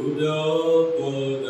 Udo Buddha.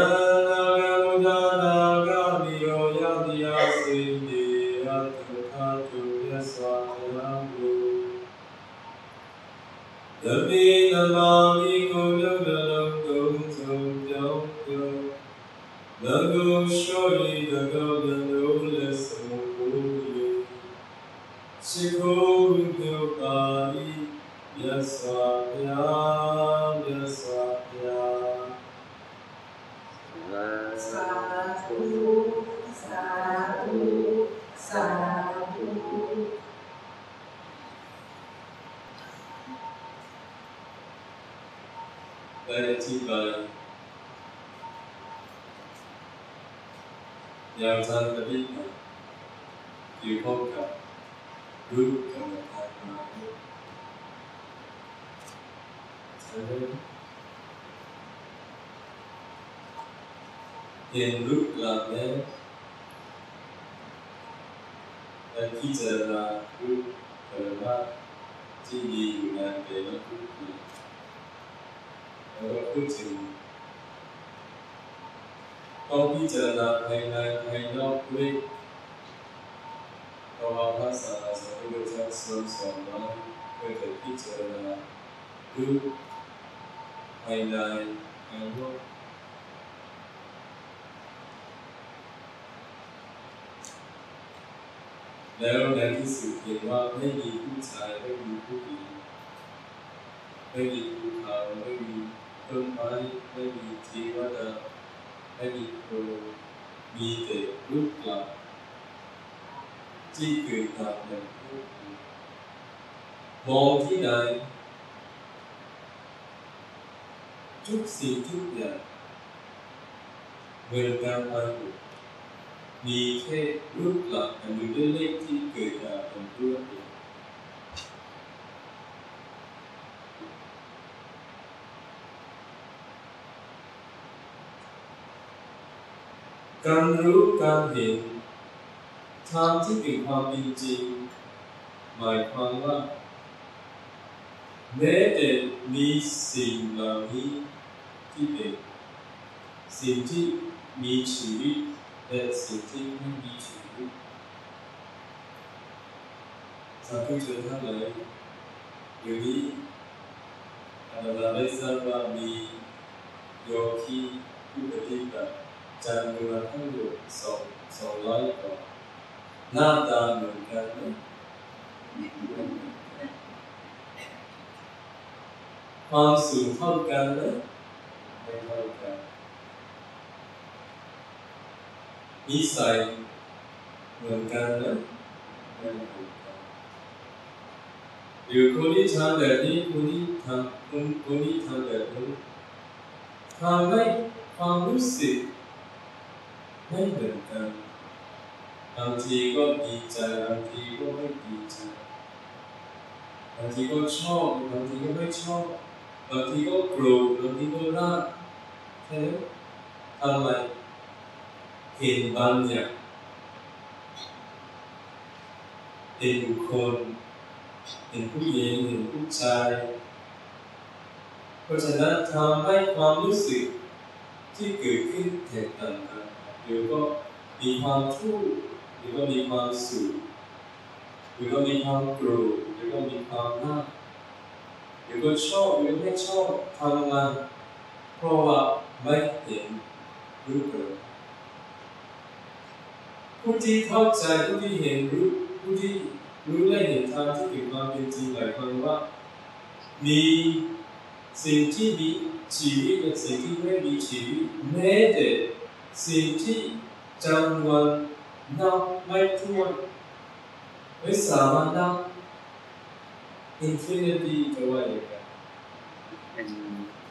จารณาภายในภายนอกด้วยภาวะภาษาสมุทรจักส่วนสองนั้นเพื่อจะพิจารณาดูภายในภายนอกแล้วในที่สุดเห็นว่าไม่มีผู้ชายไม่มีผู้หญิงไม่มีภูเขาไม่มีต้นไม้ไม่มีทีวดา vì vì thế lúc là chi truyền thờ mình một thế đời chút xin người nhận welcome ơn vì thế lúc là người đưa lên chi cười là mình đưa กากเป็นตัวเองการรู้การเห็นทางที่เป็นความเป็นจริง หมายความว่าแม้แต่มีสิ่งเหล่านี้ที่เป็นสิ่งที่มีชีวิตและสิ่งที่ไม่มีชีวิตสาธุชนทั้งหลายเดี๋ยวนี้อาจารย์ได้ทราบว่ามีโยคีผู้ปฏิบัติ จำนวนทั้งหมดสองสองร้อยกว่าหน้าตาเหมือนกันไหมความสูงเท่ากันไหมไม่เท่ากันนิสัยเหมือนกันไหมไม่เหมือนกันหรือคนที่ทำแบบนี้คนที่ทำคนคนที่ทำแบบนี้ทำให้ความรู้สึก ไม่เหมือนกันบางทีก็ดีใจบางทีก็ไม่ดีใจบางทีก็ชอบบางทีก็ไม่ชอบบางทีก็โกรธบางทีก็รักใช่ไหมทำไมเห็นบางอย่างเห็นบุคคลเห็นผู้หญิงเห็นผู้ชายเพราะฉะนั้นทำให้ความรู้สึกที่เกิดขึ้นแตกต่าง กันหรือก็มีความทุกข์หรือก็มีความสุขหรือก็มีความโกรธหรือก็มีความรักหรือก็ชอบหรือไม่ชอบทำไมเพราะว่าไม่เห็นรู้เกิดผู้ที่เข้าใจผู้ที่เห็นรู้ผู้ที่รู้และเห็นทางที่เป็นความเป็นจริงหมายความว่า มีสิ่งที่มีชีวิตและสิ่งที่ไม่มีชีวิตแม้แต่ สิ่งที่จำนวนนับไม่ถ้วนไม่สามารถนับ infinity จะว่าอย่างไร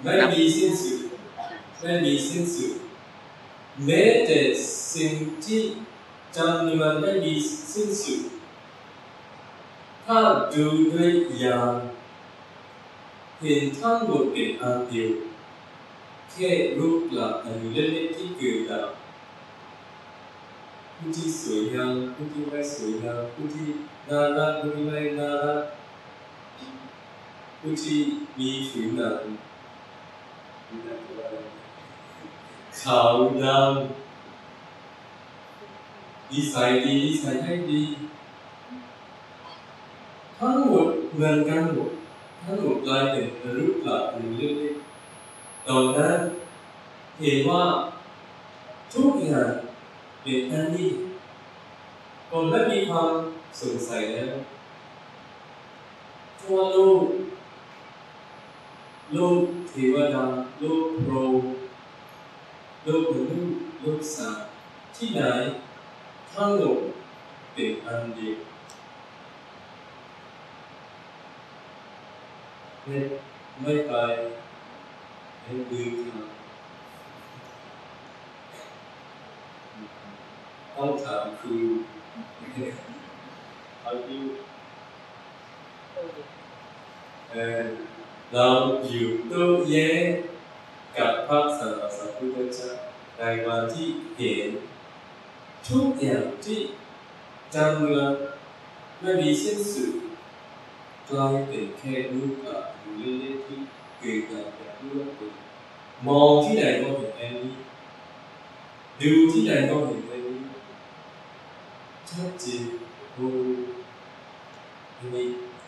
ไม่มีสิ้นสุดไม่มีสิ้นสุดแม้แต่สิ่งที่จำนวนไม่มีสิ้นสุดถ้าดูด้วยญาณเห็นทั้งหมดเป็นอันเดียว แค่รูปหลักอันเล็กๆที่เกิดจากผู้ที่สวยงามผู้ที่ไม่สวยงามผู้ที่น่ารักผู้ที่ไม่น่ารักผู้ที่มีผิวหนังขาวดำนิสัยดีนิสัยไม่ดีทั้งหมดเหมือนกันหมดทั้งหมดกลายเป็นรูปหลักหรือเล็กๆ ๆตอนนั้นเห็นว่าทุกอย่างเป็นอันนี้ผมไม่มีความสงสัยแล้วทั่วโลกโลกเทวดาโลกโพรหมโลกมนุษย์โลกสัตว์ที่ไหนทั้งหมดเป็นอันเดียวไม่ไม่ไป ไม่ลืมทางต้องถามครูเอาอยู่เออเราอยู่โต้แย้งกับพระสัมมาสัมพุทธเจ้าในวันที่เห็นทุกอย่างที่จำเมืองไม่มีสิ้นสุดกลายเป็นแค่รูปแบบหรือเล็กๆที่เกิดจาก แบบรูปเป็นมองที่ไหนก็เห็นแค่นี้ ดูที่ไหนก็เห็นแค่นี้ชัดเจนรู้มี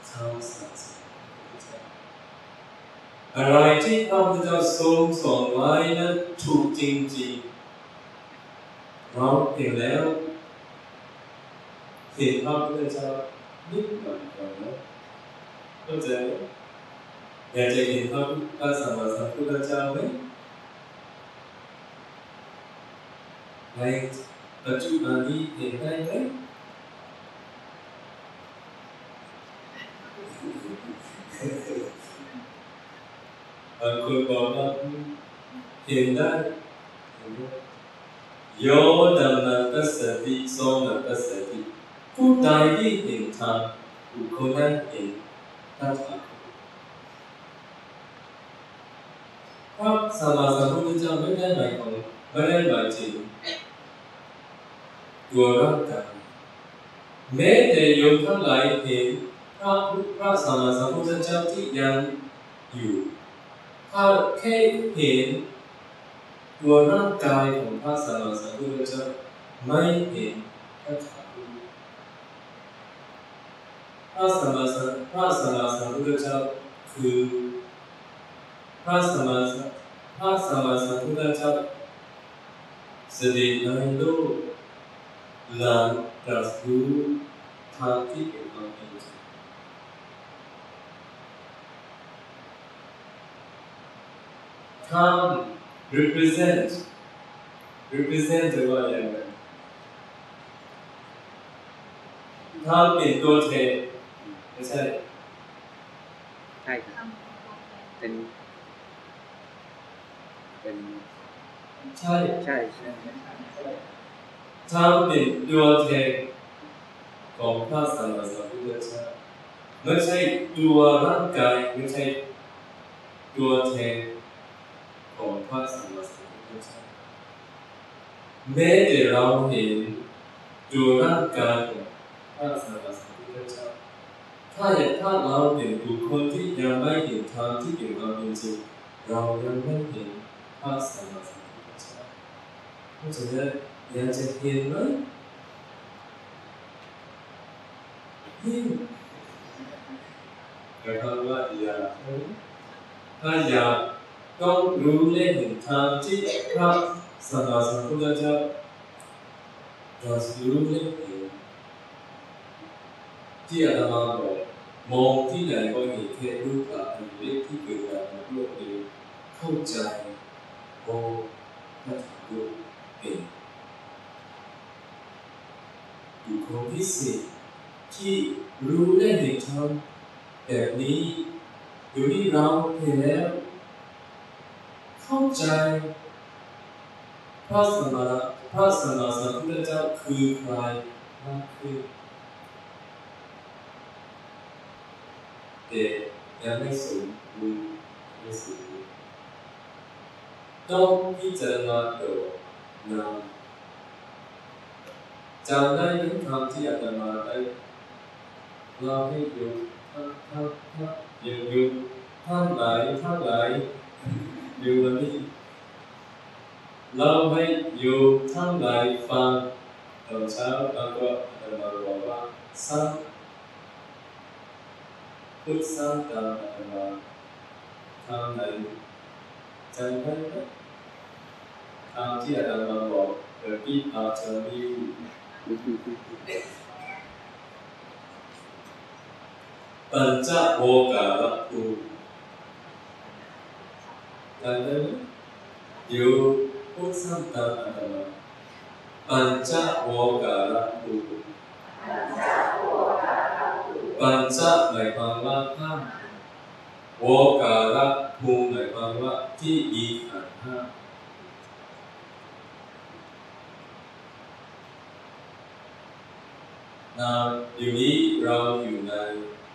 คำสั่งสอนอะไรที่พระพุทธเจ้าทรงสอนไว้นั้นถูกจริงๆเราเห็นแล้วเห็นพระพุทธเจ้านิดหน่อยก่อนนะเข้าใจ ไหมอยากจะเห็นพระพระสัมมาสัม พุทธเจ้าไหมในปัจจุบันนี้เห็นได้ไหมพบางคนบอกว่าเห็นได้โยดัมนัตัสสติโสนัตัสสติผู้ใดที่เห็นธระสัมมาสัมพุทธเจ้าไม่ได้หมายของไม่ได้หมายถึงตัวร่างกายแม้แต่โยมทั้งหลายเห็นพระพระสัมมาสัมพุทธเจ้าที่ยังอยู่ถ้าแค่เห็นตัวร่างกายของพระสัมมาสัมพุทธเจ้าไม่เห็นพระธรรมพระสัมมาสัมพระสัมมาสัมพุทธเจ้าคือ Hastamasa, Hastamasa Kudachata. Sedinando Lan Prasbu Thati Ekamaja. Come, represent, represent the whatever. Come in God head. Is that it? Hi. Then เป็นเป็นใช่ใช่ใช่ถ้าเป็นตัวแทนของพระสัมมาสัมพุทธเจ้าไม่ใช่ตัวร่างกายไม่ใช่ตัวแทนของพระสัมมาสัมพุทธเจ้าแม้แต่เราเห็นตัวร่างกายของพระสัมมาสัมพุทธเจ้าถ้าอย่างถ้าเราเป็นบุคคลที่ยังไม่เห็นทางที่เป็นความเป็นจริงเรายังไม่เห็น พระสัมมาสัมพุทธเจ้าเพราะฉะนั้นอยากจะเห็นไหมเห็นแต่คำว่าอยากถ้าอยากต้องรู้และเห็นทางที่พระสัมมาสัมพุทธเจ้าตรัสรู้และเห็นที่อาตมาบอกมองที่ไหนก็เห็นแค่รูปแบบอันเล็กที่เกิดจากโลกนี้เข้าใจ โอ้พระธรรมเป็นบุคคลพิเศษที่รู้และเห็นธรรมแบบนี้อยู่ที่เราเห็นแล้ว เข้าใจพระสมมาพระสมมาสัมพุทธเจ้าคือใครมากขึ้นแต่ยังไม่สมบูรณ์ไม่สมบูรณ์ ต้องพิจารณาตัวนามจำได้ไหมคำที่อาตมาได้เล่าให้โยมท่านท่านท่านโยมโยมท่านหลายท่านหลายอยู่วันนี้เล่าให้โยมท่านหลายฟังตอนเช้า โอการะภูมายความว่าห้าโวการะภูหมายความว่าที่มีขันธ์ห้านาอยู่นี้เราอยู่ใน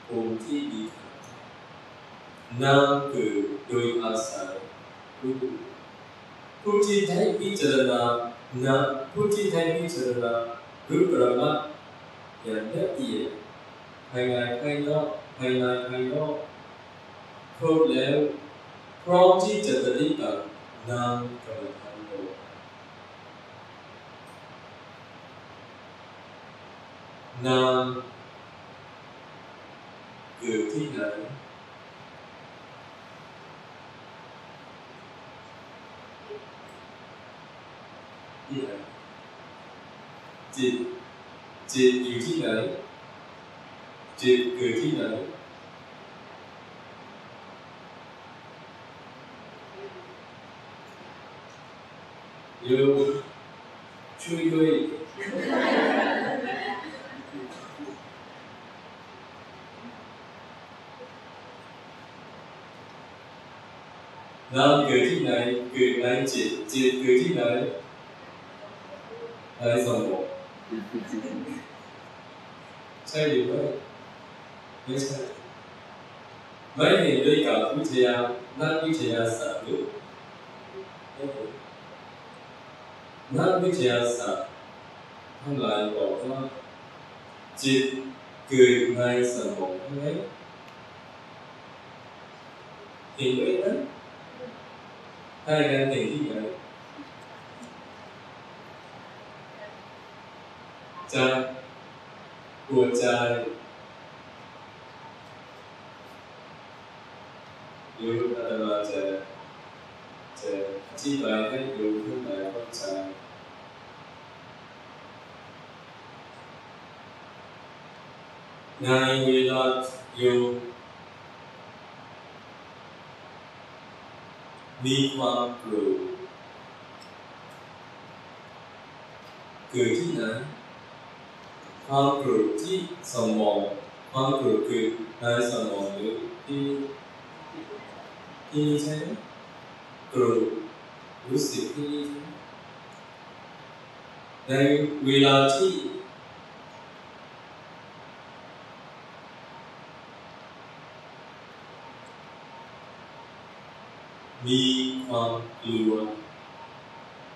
ภูมิที่มีขันธ์นั่นคือโดยอาศัยรูปผู้ที่ได้พิจารณานะผู้ที่ได้พิจารณารูประมาทอย่างละเอียดภายในภายนอกภายในภายนอก ครบแล้วพร้อมที่จะปฏิบัตินามกรรมฐานโลกนามเกิดที่ไหนที่ไหนจิตจิตอยู่ที่ไหนจิตเกิดที่ไหน โยมช่วยด้วยนามเกิดที่ไหนเกิดในจิตจิตเกิด นักวิทยาศาสตร์ทั้งหลายบอกว่าจิตเกิดในสมองใช่ไหมเห็นด้วยนะถ้าอย่างนั้นเห็นที่ไหนจากหัวใจโยมอาตมาจะจะ อธิบายให้โยมทั้งหลายเข้าใจในเวลาโยมมีความโกรธเกิดที่ไหนความโกรธที่สมองความโกรธเกิดในสมองหรือที่ที่นี่ใช่ไหมโกรธ รู้สึกที่นี่ในเวลาที่มีความกลัว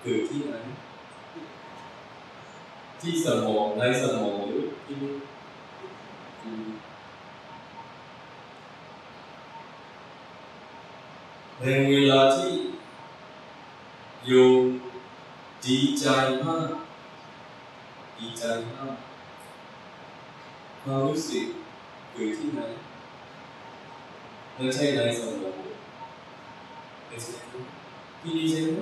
เกิดที่ไหนที่สมองในสมองหรือที่ที่ในเวลาที่ โยมดีใจมาก ดีใจมากความรู้สึกเกิดที่ไหนไม่ใช่ในสมองไม่ใช่ที่นี่ใช่ไหม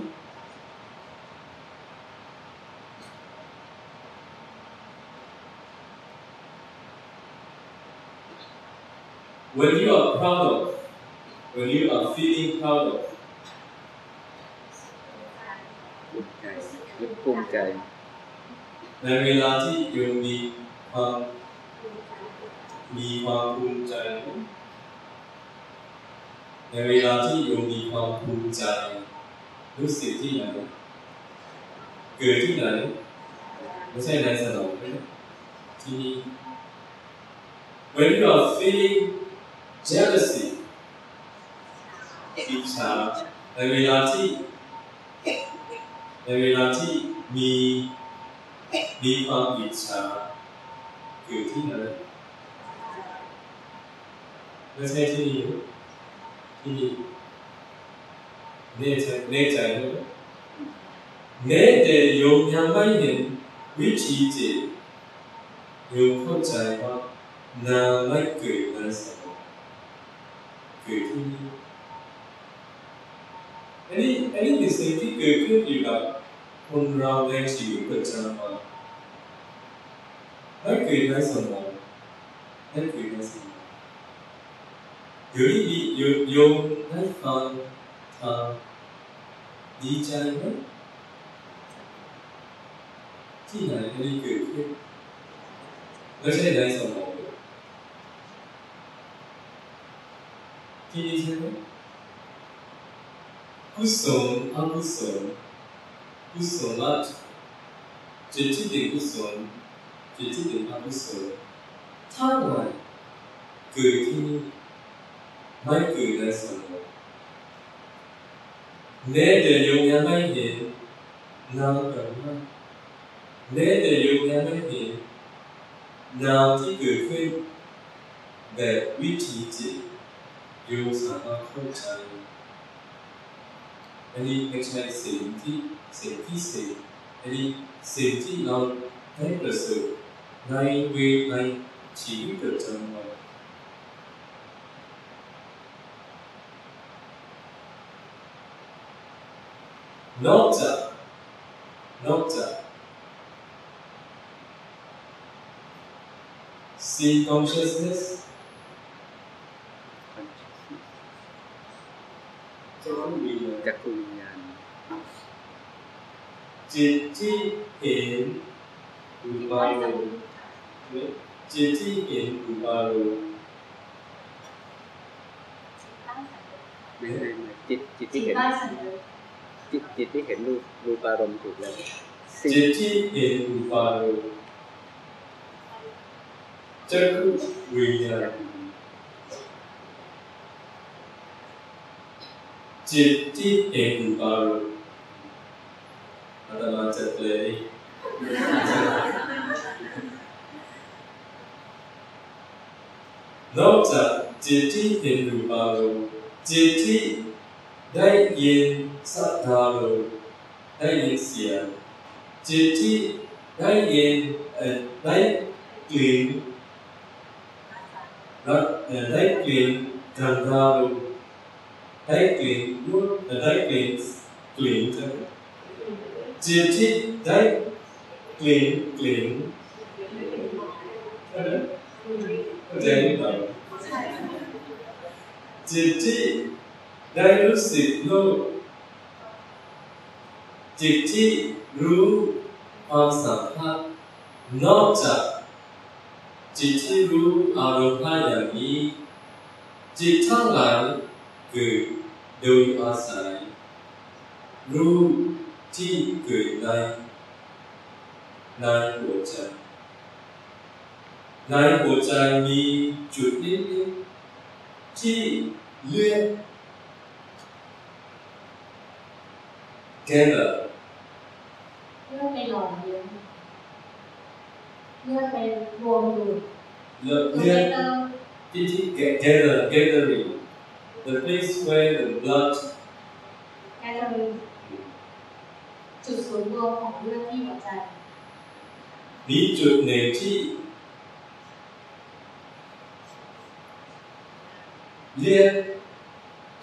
When you are proud of, when you are feeling proud of, ภูมิใจนึก ภูมิใจ ในเวลาที่โยมมีความมีความภูมิใจ ในเวลาที่โยมมีความภูมิใจ รู้สึกที่ไหนเกิดที่ไหนไม่ใช่ในสมองที่นี่ When you are feeling jealousy อิจฉาในเวลาที่ในเวลาที่ มีมีความอิจฉาเกิดที่ไหนไม่ใช่ที่นี่ที่นี่แน่ใจแน่ใจด้วยแน่แต่โยมยังไม่เห็นวิธีจิตโยมเข้าใจว่านาไม่เกิดในสมองเกิดที่นี่อันนี้อันนี้เป็นสิ่งที่เกิดขึ้นอยู่กับ คนเราในชีวิตประจำวันไม่เกิดในสมองไม่เกิดในสมองเดี๋ยวนี้มีโยโยมได้ฟังทางดีใจไหมที่ไหนอันนี้เกิดขึ้นไม่ใช่ในสมองที่นี่ใช่ไหมกุศลอกุศล กุศลละจิตที่เป็นกุศลจิตที่เป็นอกุศลทั้งหลายเกิดที่นี่ไม่เกิดในสมองแม้แต่โยมยังไม่เห็นนามกับนามแม้แต่โยมยังไม่เห็นนามที่เกิดขึ้นแบบวิธีจิตโยมสามารถเข้าใจ any XL 70 70 से यदि 70 और 10 plus 9 वे 9 7的真理。Nota, nota. See consciousness จิตที่เห็นอุปาโลมจิตที่เห็นอุปาโลมไม่ใช่ไม่จิตจิตที่จิตเห็นได้สัญญาจิตจิตที่เห็นรูปรูปอารมณ์ถูกแล้วสิ่งจิตที่เห็นรูปารมณ์จักรุวิญญาณจิตที่เห็นรูปารมณ์ อาตมาจะแปลนอกจากจิตที่เห็นรูปารมณ์จิตที่ได้ยินสัทธารมณ์ได้ยินเสียงจิตที่ได้ยินเอ่อได้กลิ่นรับเอ่อได้กลิ่นกันทารมได้กลิ่นรู้เอ่อได้กลิ่นกลิ่นใช่ไหม จิตที่ได้กลิ่นกลิ่นใช่ไหมเข้าใจหรือเปล่าใช่ค่ะจิตที่ได้รู้สึกโลกจิตที่รู้ความสัมพันธ์นอกจากจิตที่รู้อารมณ์ห้าอย่างนี้ จิตทั้งหลายเกิดโดยอาศัย รู้ ที่เกิดในในหัวใจในหัวใจมีจุดนิดๆที่เลือดแก่ละเลือดไปหล่อเลี้ยงเลือดไปรวมอยู่เลือดตรงเลือนี้ดเติมที่ที่ gather gathering the place where the blood แก จะมีจุดศูนย์รวมของเลือดที่หัวใจมีจุดหนึ่งที่เลือด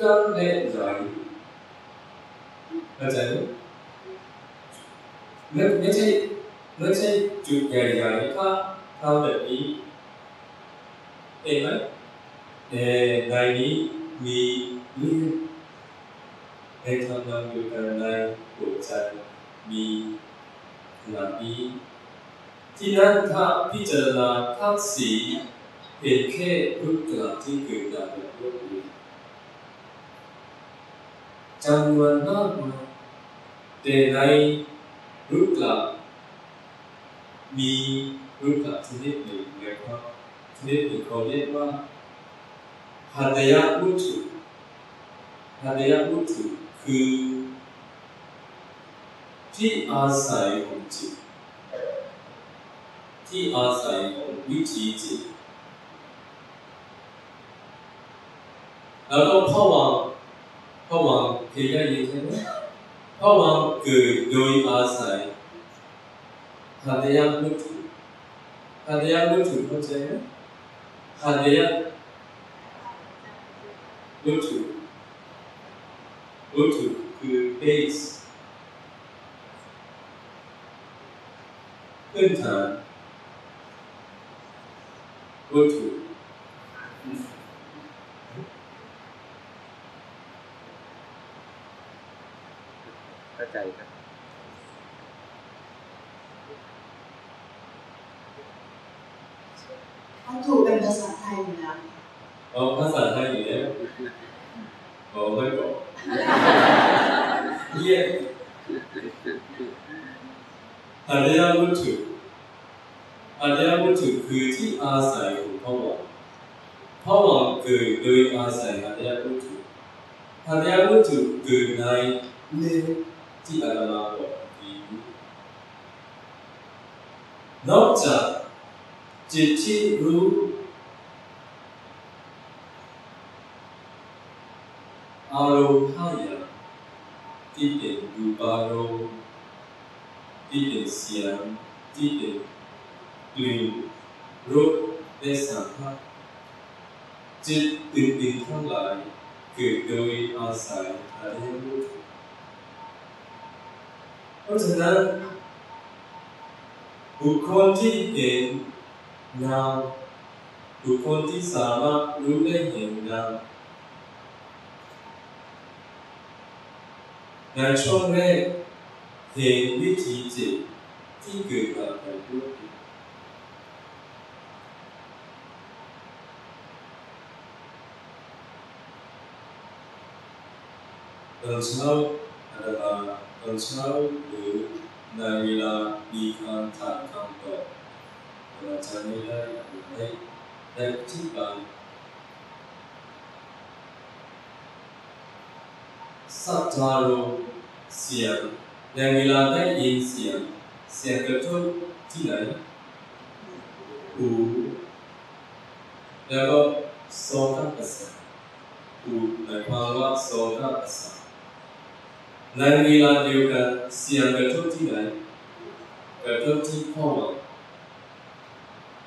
ก็เล็ดไหลเข้าใจไหมไม่ไม่ใช่ไม่ใช่จุดใหญ่ๆถ้าทำแบบนี้เห็นไหมเอ่อในนี้มีเลือดในทำงานอยู่กันในหัวใจ มีขนาดนี้ที่นั่นถ้าพิจารณาทั้งสีเป็นแค่รูปกลับที่เกิดจากแบบโลกนี้จำนวนมากมายแต่ในรูปกลับมีรูปกลับชนิดหนึ่งนะครับชนิดหนึ่งเขาเรียกว่าหัตถยวุตถุหัตถยวุตถุคือ ที่อาศัยของจิต ที่อาศัยของวิถีจิต แล้วก็ภวังค์ภวังค์เคยได้ยินใช่ไหมภวังค์เกิดโดยอาศัยหัตถยวุตถุหัตถยวุตถุเข้าใจไหมหัตถยวุตถุวุตถุคือ base พื้นฐานวัตถุ เข้าใจครับ วัตถุเป็นภาษาไทยอยู่แล้ว เอาภาษาไทยอยู่แล้วบอกไม่บอกเรียกอริยวัตถุอริยวัตถุคือที่อาศัยของพระวังพระวังเกิดโดยอาศัยอริยวัตถุอริยวัตถุเกิดในเรื่องที่อาตมาบอกนี้นอกจากจิตที่รู้ อารมณ์ห้าอย่างที่เป็นรูปารมณ์ที่เป็นเสียงที่เป็นกลิ่นรสและสัมผัส จิตอื่นๆทั้งหลายเกิดโดยอาศัยอริยวัตถุเพราะฉะนั้นบุคคลที่เห็น นามบุคคลที่สามารถรู้และเห็นนามในช่วงแรกเห็นวิถีจิตที่เกิดกับการพูดตอนเช้าอาตมาตอนเช้าหรือในเวลามีการถามคำตอบ อาจารย์ไม่ได้ได้ได้ที่บางสัจจารุเสียงในเวลาได้ยินเสียง เสียงกระทบที่ไหนหูแล้วก็โสตประสาทหูหมายความว่าโสตประสาทในเวลาเดียวกันเสียงกระทบที่ไหนกระทบที่ข้อวังจำได้ไหมเ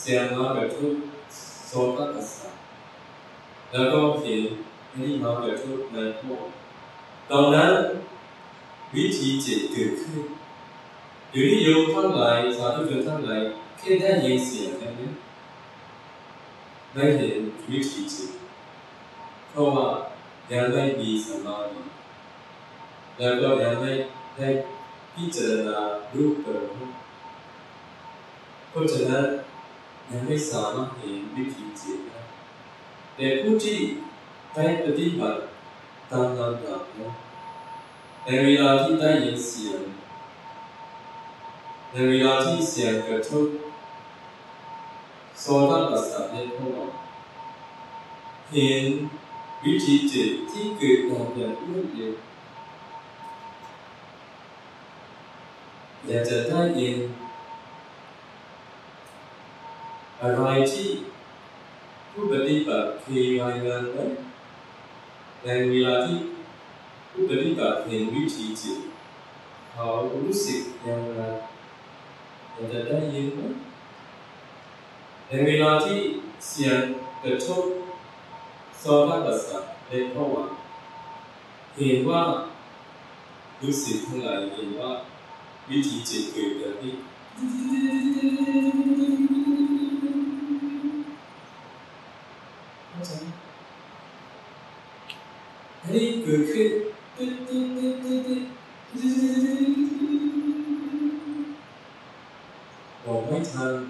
เสียงมากระทบเสียงมากโสตประสาทแล้วก็เห็นอันนี้มากระทบในพวกตอนนั้นวิธีจิตเกิดขึ้นเดี๋ยวนี้โยมทั้งหลายสาธุชนทั้งหลายแค่ได้ยินเสียงแค่นี้ได้เห็นวิธีจิตเพราะว่ายังไม่มีสมาธิแล้วก็ยังไม่ได้พิจารณารูปเดิมเพราะฉะนั้น ยังไม่สามารถเห็นวิธีจิตได้แต่ผู้ที่ได้ปฏิบัติตามลำดับนะในเวลาที่ได้ยินเสียงในเวลาที่เสียงกระทบโซดาประสาทในพวกเราเห็นวิธีจิตที่เกิดดับอย่างรวดเร็วอยากจะได้ยิน อะไรที่ผู้ปฏิบัติเคยรายงานไว้ในเวลาที่ผู้ปฏิบัติเห็นวิธีจิตเขารู้สึกอย่างไรอยาจะได้ยินไหมในเวลาที่เสียงกระทบโซดาประสาทในภวังเห็นว่ารู้สึกทั้งหลายเห็นว่าวิธีจิตเกิดแบบนี้ nó sẽ thế đi cười khi đồ mấy thơ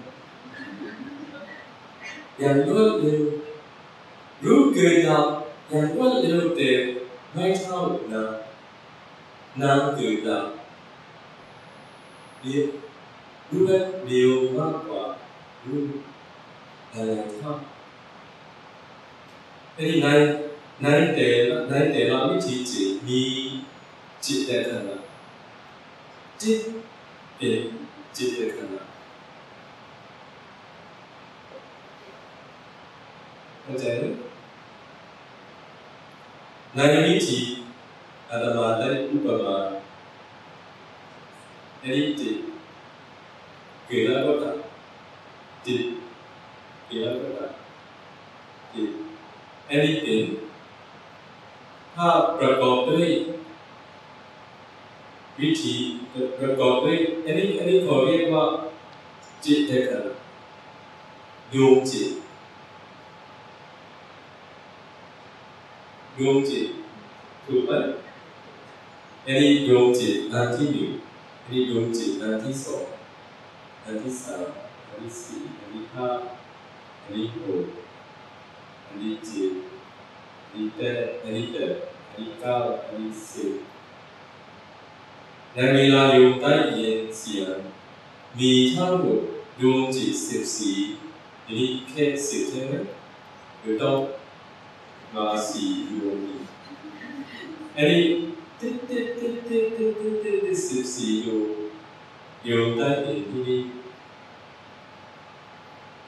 dành quá liều. Rú cười ngọt dành quá liều tiệc mấy thơ nợ nam cười ngọt biết lúc ấy điều hoa quả luôn là làm không အဲ့ဒီနိုင်နိုင်တယ်နိုင်တယ်လာမိတီချီမိจิตတဲ့ခန္ဓာจิตเอจิตတဲ့ခန္ဓာဟုတ်တယ်နိုင်မိတီအတ္တမတဲ့ဥပမာအဲ့ဒီจิตကေလာဘောတာจิตကေလာဘောတာจิต อันนี้เป็นถ้าประกอบด้วยวิธีประกอบด้วยอันนี้อันนี้เขาเรียกว่าจิตเอกนะดวงจิตดวงจิตถูกไหมอันนี้ดวงจิตอันที่หนึ่งอันนี้ดวงจิตอันที่สองอันที่สามอันที่สี่อันที่ห้าอันที่หก Летит. Летает, летает, летал, летит. နာမည်လာယုံတိုက်ရင်စီယံမိထောက်ကိုယုံကြည်စစ်စီဒီခဲစစ်တဲ့ရတော့ငါစီယုံမိအဲ့ဒီတစ်တစ်တစ်တစ်တစ်တစ်တစ်တစ်စစ်စီယုံယုံတိုက်ရင်ဒီ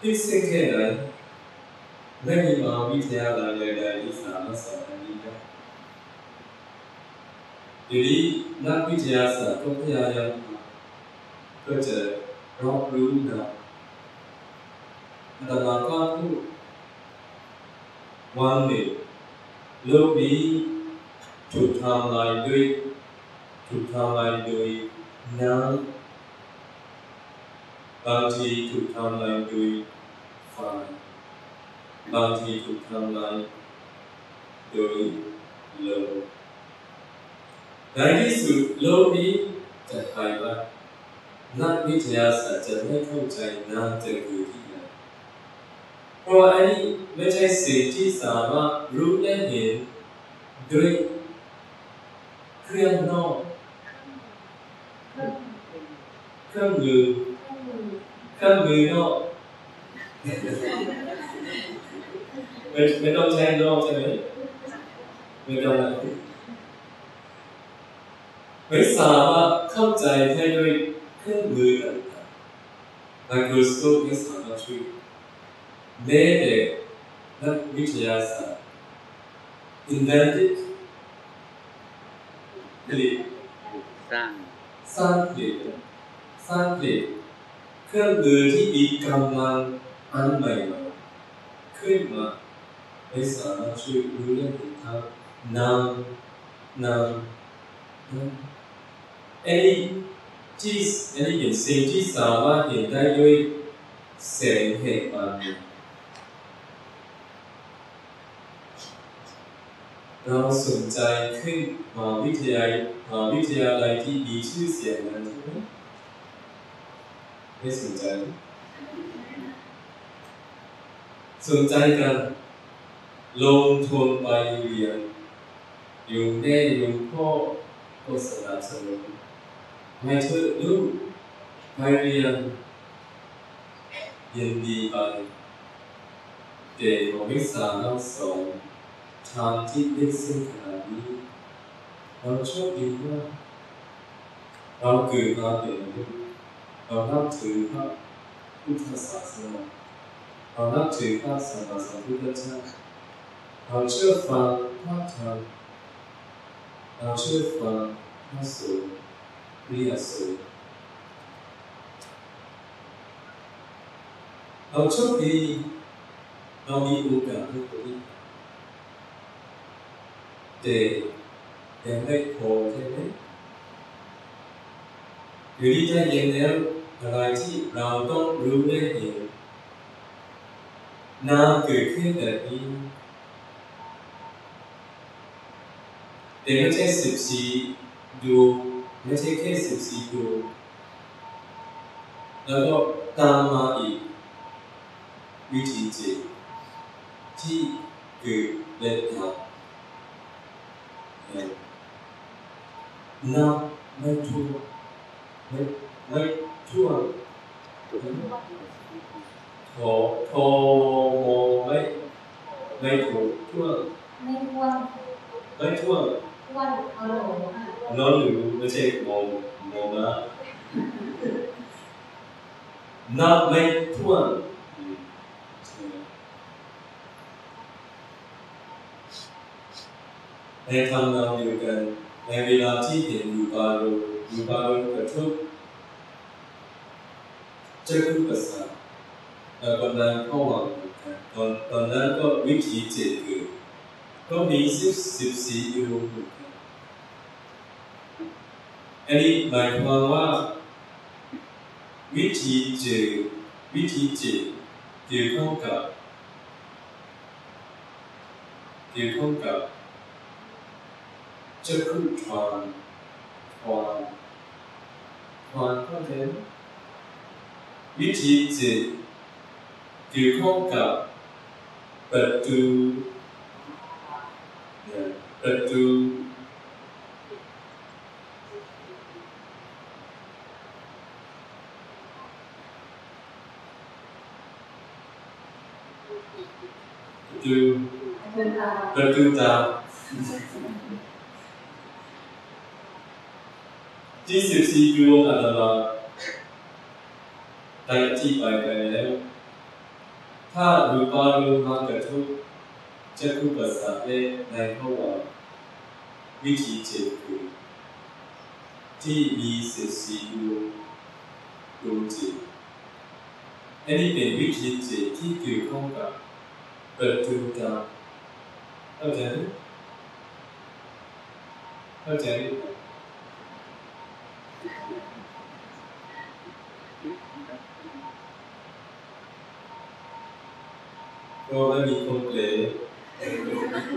ဒီစင်ခဲတိုင်း ได้เห็นที่นี่ที่สิ่งแค่ไหนไม่มีมหาวิทยาลัยใดๆที่สามารถสอนอันนี้ได้เดี๋ยวนี้นักวิทยาศาสตร์ก็พยายามเพื่อจะรับรู้นะอาตมาก็พูดวันหนึ่งโลกนี้ถูกทำลายด้วยถูกทำลายโดยน้ำบางทีถูกทำลายโดยไฟ บางทีถูกทำลายโดยลมในที่สุดโลกนี้จะหายไปนักวิทยาศาสตร์จะไม่เข้าใจน้ำจะอยู่ที่ไหนเพราะอันนี้ไม่ใช่สิ่งที่สามารถรู้และเห็นด้วยเครื่องนอกเครื่องมือเครื่องมือเครื่องมือเครื่องมือนอก ไม่ไม่ต้องใช้นอกใช่ไหมไม่ต้องไม่สามารถเข้าใจได้ด้วยเครื่องมือต่างๆไมโครสโคปไม่สามารถช่วยแม้แต่นักวิทยาศาสตร์ invented ผลิตสร้างสร้างผลิตสร้างผลิตเครื่องมือที่มีกำลังอันใหม่ขึ้นมา ไม่สามารถช่วยรู้เรื่องเห็นทานำนำนำอันนี้ที่อันนี้เป็นสิ่งที่สามารถเห็นได้ด้วยแสงแห่งบางเราสนใจขึ้นมหาวิทยาลัยมหาวิทยาลัยที่มีชื่อเสียงนั้นใช่ไหมไม่สนใจ สนใจกัน ลงทุนไปเรียนอยู่แม่อยู่พ่อก็สนับสนุนให้เธอลูกไปเรียนยินดีไปแต่เราไม่สามารถสอนทางที่ลึกซึ้งขนาดนี้เราโชคดีมากเราเกิดมาเป็นมนุษย์เรานับถือพระพุทธศาสนาเรานับถือพระสัมมาสัมพุทธเจ้า เราเชื่อฟังพระธรรมเราเชื่อฟังพระสงฆ์เรียสงฆ์เราโชคดีเรามีโอกาสทุกคนแต่ยังไม่พอใช่ไหมอยู่ที่ใจเย็นแล้วอะไรที่เราต้องรู้ได้เห็นน้ำเกิดขึ้นแบบนี้ แต่ไม่ใช่สิบสี่ดวงไม่ใช่แค่สิบสี่ดวงแล้วก็ตามมาอีกวิธีเจที่เกิดและดับน้ำไม่ทั่วไม่ไม่ทั่วทอทอโมไม่ไม่ถูกทั่วไม่อ้วไม่ทั่ว วนเอาหลงค่ะนอนหนูไม่ใช่โมโมนะนับไม่ทั่วในทำนองเดียวกันในเวลาที่เห็นยูบาโรยูบาโรกระทบจะคือภาษาแล้วตอนนั้นก็วางกันตอนตอนนั้นก็วิธีเจ็ดเกิดก็มีสิบสิบสี่ยูโรเหมื อันนี้หมายความว่า วิธีเจ็ดวิธีเจ็ดเกี่ยวข้องกับเกี่ยวข้องกับจะคือทานทานทานก็เป็นวิธีจิตเกี่ยวข้องกับประตูเนี่ยประตู ประตูเป็นตาประตูตาที่สิบสี่กิโลอัตราได้ที่ไปไปแล้วถ้ารูปารูมากระทบจะคุปสาเล่ในภาวะวิธีเจ็ดคือที่มีสิบสี่กิโลดวงจิตอันนี้เป็นวิธีเจ็ดที่เกี่ยวข้องกับ but do the okay okay Kalau ada di play,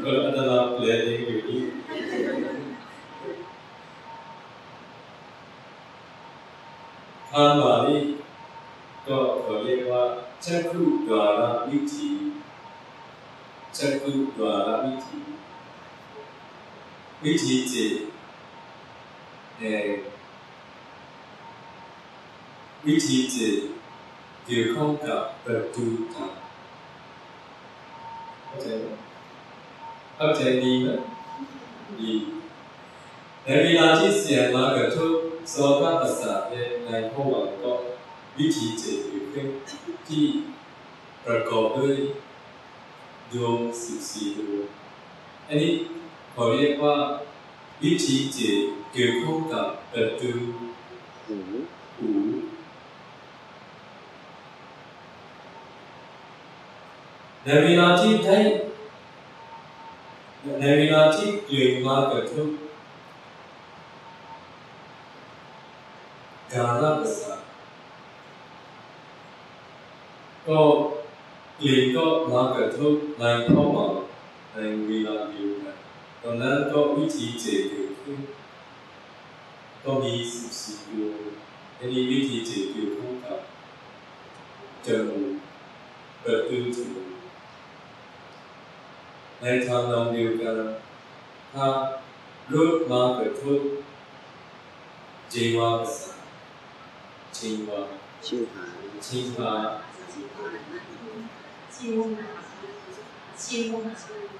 kalau ada lah play ini. Kalau ni, kalau kalau ni, macam tu jualan biji ไม่มีคนเปลก็อัตราเปลเองอยู่นี่ทานบาลีก็เขาเรียกว่าจักขุดวาระวิธีวิธีจิตเอวิธีจิตเกี่ยวข้องกับประตูทางเข้าใจไหมเข้าใจดีไหมดีในเวลาที่เสียงมากระทบโสตประสาทเนี่ยในห้องหวังก็วิธีจิตอยู่ที่ประกอบด้วย ดวงสิบสี่ดวงอันนี้เขาเรียกว่า วิธีจิตเกี่ยวข้องกับประตูหูหูในเวลาที่ได้ในเวลาที่กลิ่นมากระทบการรับประสาทก็ก ลิก็มากระทบในเข้ามาในเวลาเดียวกันตอนนั้นก็วิธีเจเกิดขึ้นก็มีสิบสี่ดวงอันนี้วิธีเจเกี่ยวข้องกับจมูกเปิดตื้นจมูกในทางนองเดียวกันถ้ารูปมากระทบเจวาภาษาเจวาชิวหาชิวหา 青青蛙。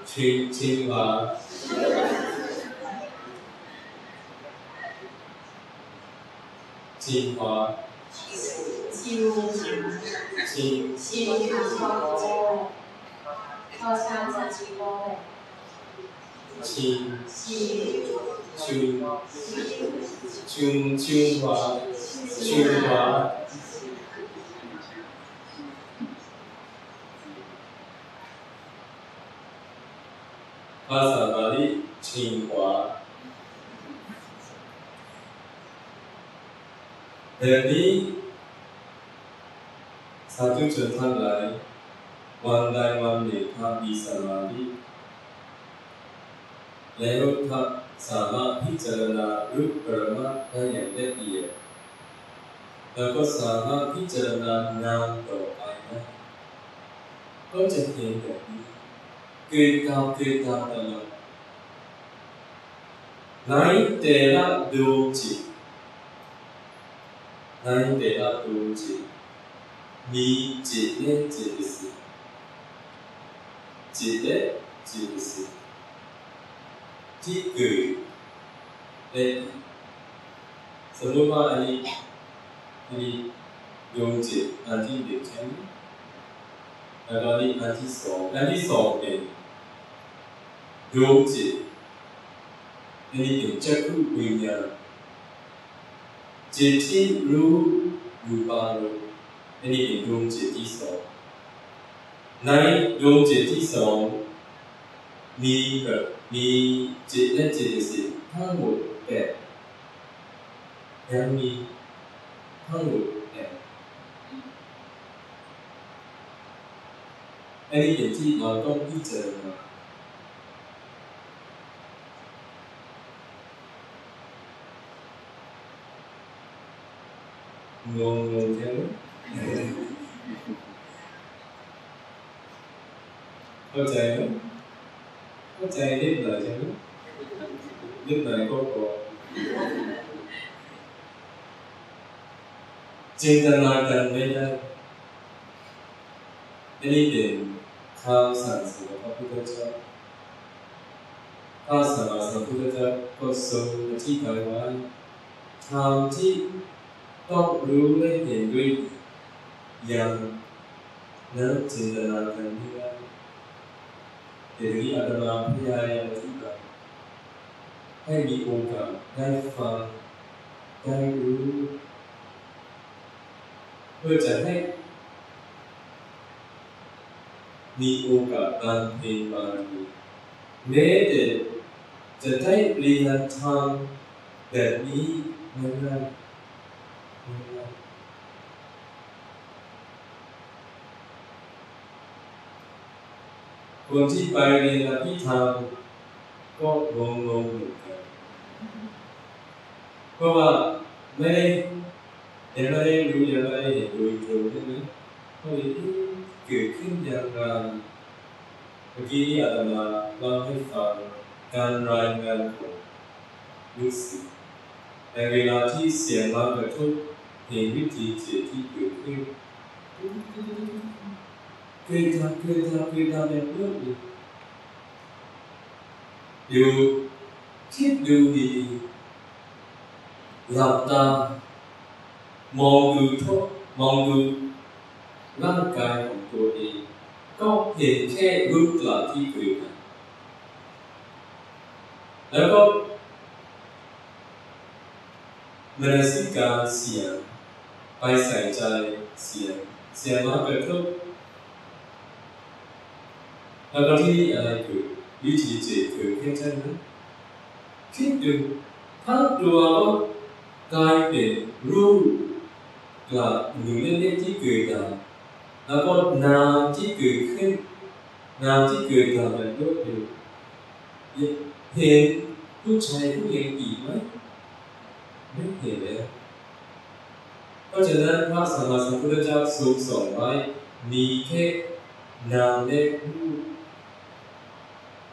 青蛙。青蛙。青青蛙。好像是青蛙。青青青青青蛙，青蛙。青 ภาษาบาลีชิงหวาเดี๋ยวนี้สาธุชนทั้งหลายวันใดวันหนึ่งถ้ามีสมาธิแล้วถ้านสามารถพิจารณารูปปรมาได้อย่างละเอียดแล้วก็สามารถพิจารณานามต่อไปนะก็จะเห็นแบบนี้ เกิดตามเกิดตามตลอดในแต่ละดวงจิตในแต่ละดวงจิตมีจิตและจิตสิจิตและจิตสิที่เกิดและสมมติว่าอันนี้อันนี้ดวงจิตอันที่หนึ่งใช่ไหม แล้วก็นี่อันที่สองอันที่สองเป็น ดวงจิตอันนี้เป็นจักรวิญญาณจิตที่รู้รูปารมณ์อันนี้เป็นดวงจิตที่สองในดวงจิตที่สองมีแบบมีจิตและจิตสิบทั้งหมดแปดยังมีทั้งหมดแปดอันนี้เป็นที่เราต้องพิจารณางงงงใช่ไหม เข้าใจไหมเข้าใจนิดหน่อยใช่ไหมนิดหน่อยก็พอจินตนาการไม่ได้อันนี้เป็นคำสั่งสอนพระพุทธเจ้าพระสัมมาสัมพุทธเจ้าก็ทรงอธิบายไว้ธรรมที่ ต้องรู้และเห็นด้วยญาณนั้นจินตนาการไม่ได้เดี๋ยวนี้อาตมาพยายามอธิบายให้มีโอกาสได้ฟังได้รู้เพื่อจะให้มีโอกาสบางเพลงบางทีแม้แต่จะได้เรียนทำแบบนี้ไม่ได้ไม่ได้ คนที่ไปเรียนอภิธรรมก็งงงๆเหมือนกันเพราะว่าไม่ได้ยังไม่ได้รู้ยังไม่ได้เห็นโดยตรงใช่ไหมเฮ้ยเกิดขึ้นอย่างไรเมื่อกี้อาตมาเล่าให้ฟังการรายงานของลูกศิษย์ในเวลาที่เสียงมากระทบ เห็นวิธีจิตที่เกิดขึ้นเกิดทำเกิดทำเกิดทำอย่างรวดเร็วอยู่คิดดูดีหลับตามองดูทุกมองดูร่างกายของตัวเองก็เห็นแค่รูปลักษณ์ที่เกิดขึ้นแล้วก็มนสิการเสียง ไปใส่ใจเสียง เสียงมากระทบแล้วก็ที่อะไรเกิดวิธีจิตเกิดขึ้นใช่ไหมคิดดูถ้าตัวก็กลายเป็นรูปกับหรือเล็กๆที่เกิดดับแล้วก็นามที่เกิดขึ้น นามที่เกิดดับแบบรวดเร็วเห็นผู้ชายผู้หญิงอีกไหมไม่เห็นแล้ว เพราะฉะนั้นพระสัมมาสัมพุทธเจ้าทรงสอนไว้มีแค่นามและรูป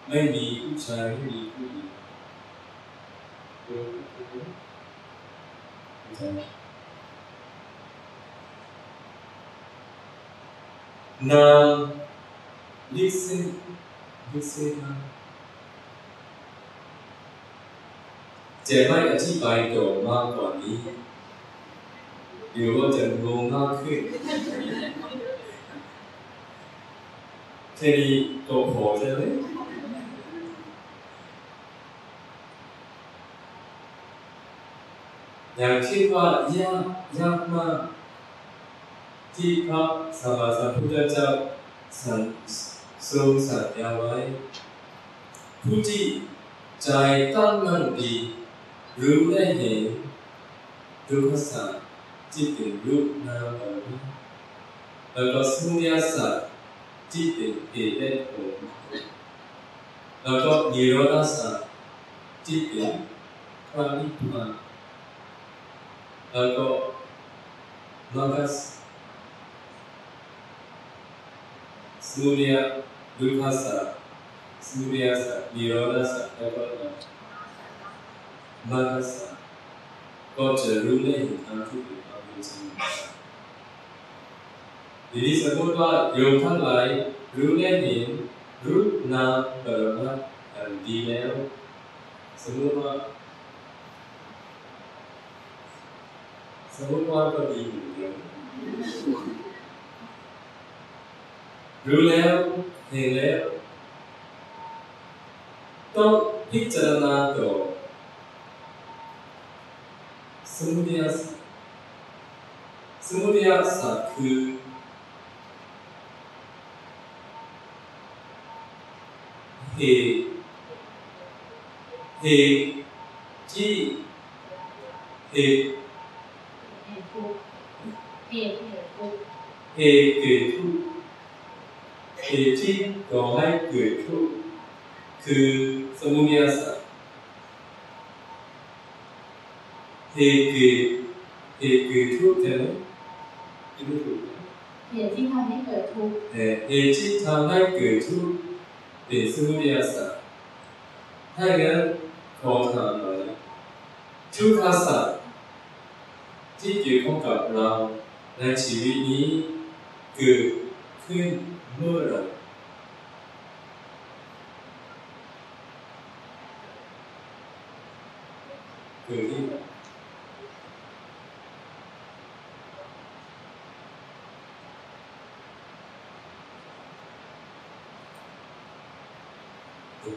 ไม่มีผู้ชายไม่มีผู้หญิงนาม listen listen นะจะไม่อธิบายต่อมากกว่านี้ เดี๋ยวว่าจะงงมากขึ้นแค่นี้ก็พอใช่ไหมอย่ากคิดว่ายากยากมากที่พระสัมมาสัมพุทธเจ้าสันทรงสัญญาไว้ผู้ที่ใจตั้งมั่นดีรู้ได้เห็นรูปสัตว์ที่เป็นรูปนามแบบนี้แล้วก็สมุทัยสัตว์ที่เป็นเหตุและสัตว์ที่เป็นพระนิพพา นแล้วก็มรรคสมุทัยดุขสัตว์สมุทัยสัตว์นิโรธสัตว์แล้วก็มรรคสัตว์ก็ จะรู้ได้เห็นทางที่เป็นความเป็นจริงทีนี้สมมติว่าโยมทั้งหลายรู้ได้เห็นรูปนามปรมัตดีแล้ว สมมติว่าสมมติว่าก็ดีอยู่เดียวรู้แล้วเห็นแล้วต้องพิจารณาต่อสมุทัย สัตว์สมุทัยสัตว์คือเหตุเหตุที่เหตุเหตุทุกข์เหตุเหตุทุกข์เหตุเกิดทุกข์เหตุที่ก่อให้เกิดทุกข์คือสมุทัยสัตว์เหตุเกิดเหตุเกิดทุกข์ใช่ไหม ไม่ถูกนะเหตุที่ทำให้เกิดทุกข์แต่เหตุที่ทำให้เกิดทุกข์เป็นสมุทัยสัตว์ถ้างั้นขอถามหน่อยทุกขสัตว์ที่เกี่ยวข้องกับเราในชีวิตนี้เกิดขึ้นเมื่อไหร่เกิดที่ไหน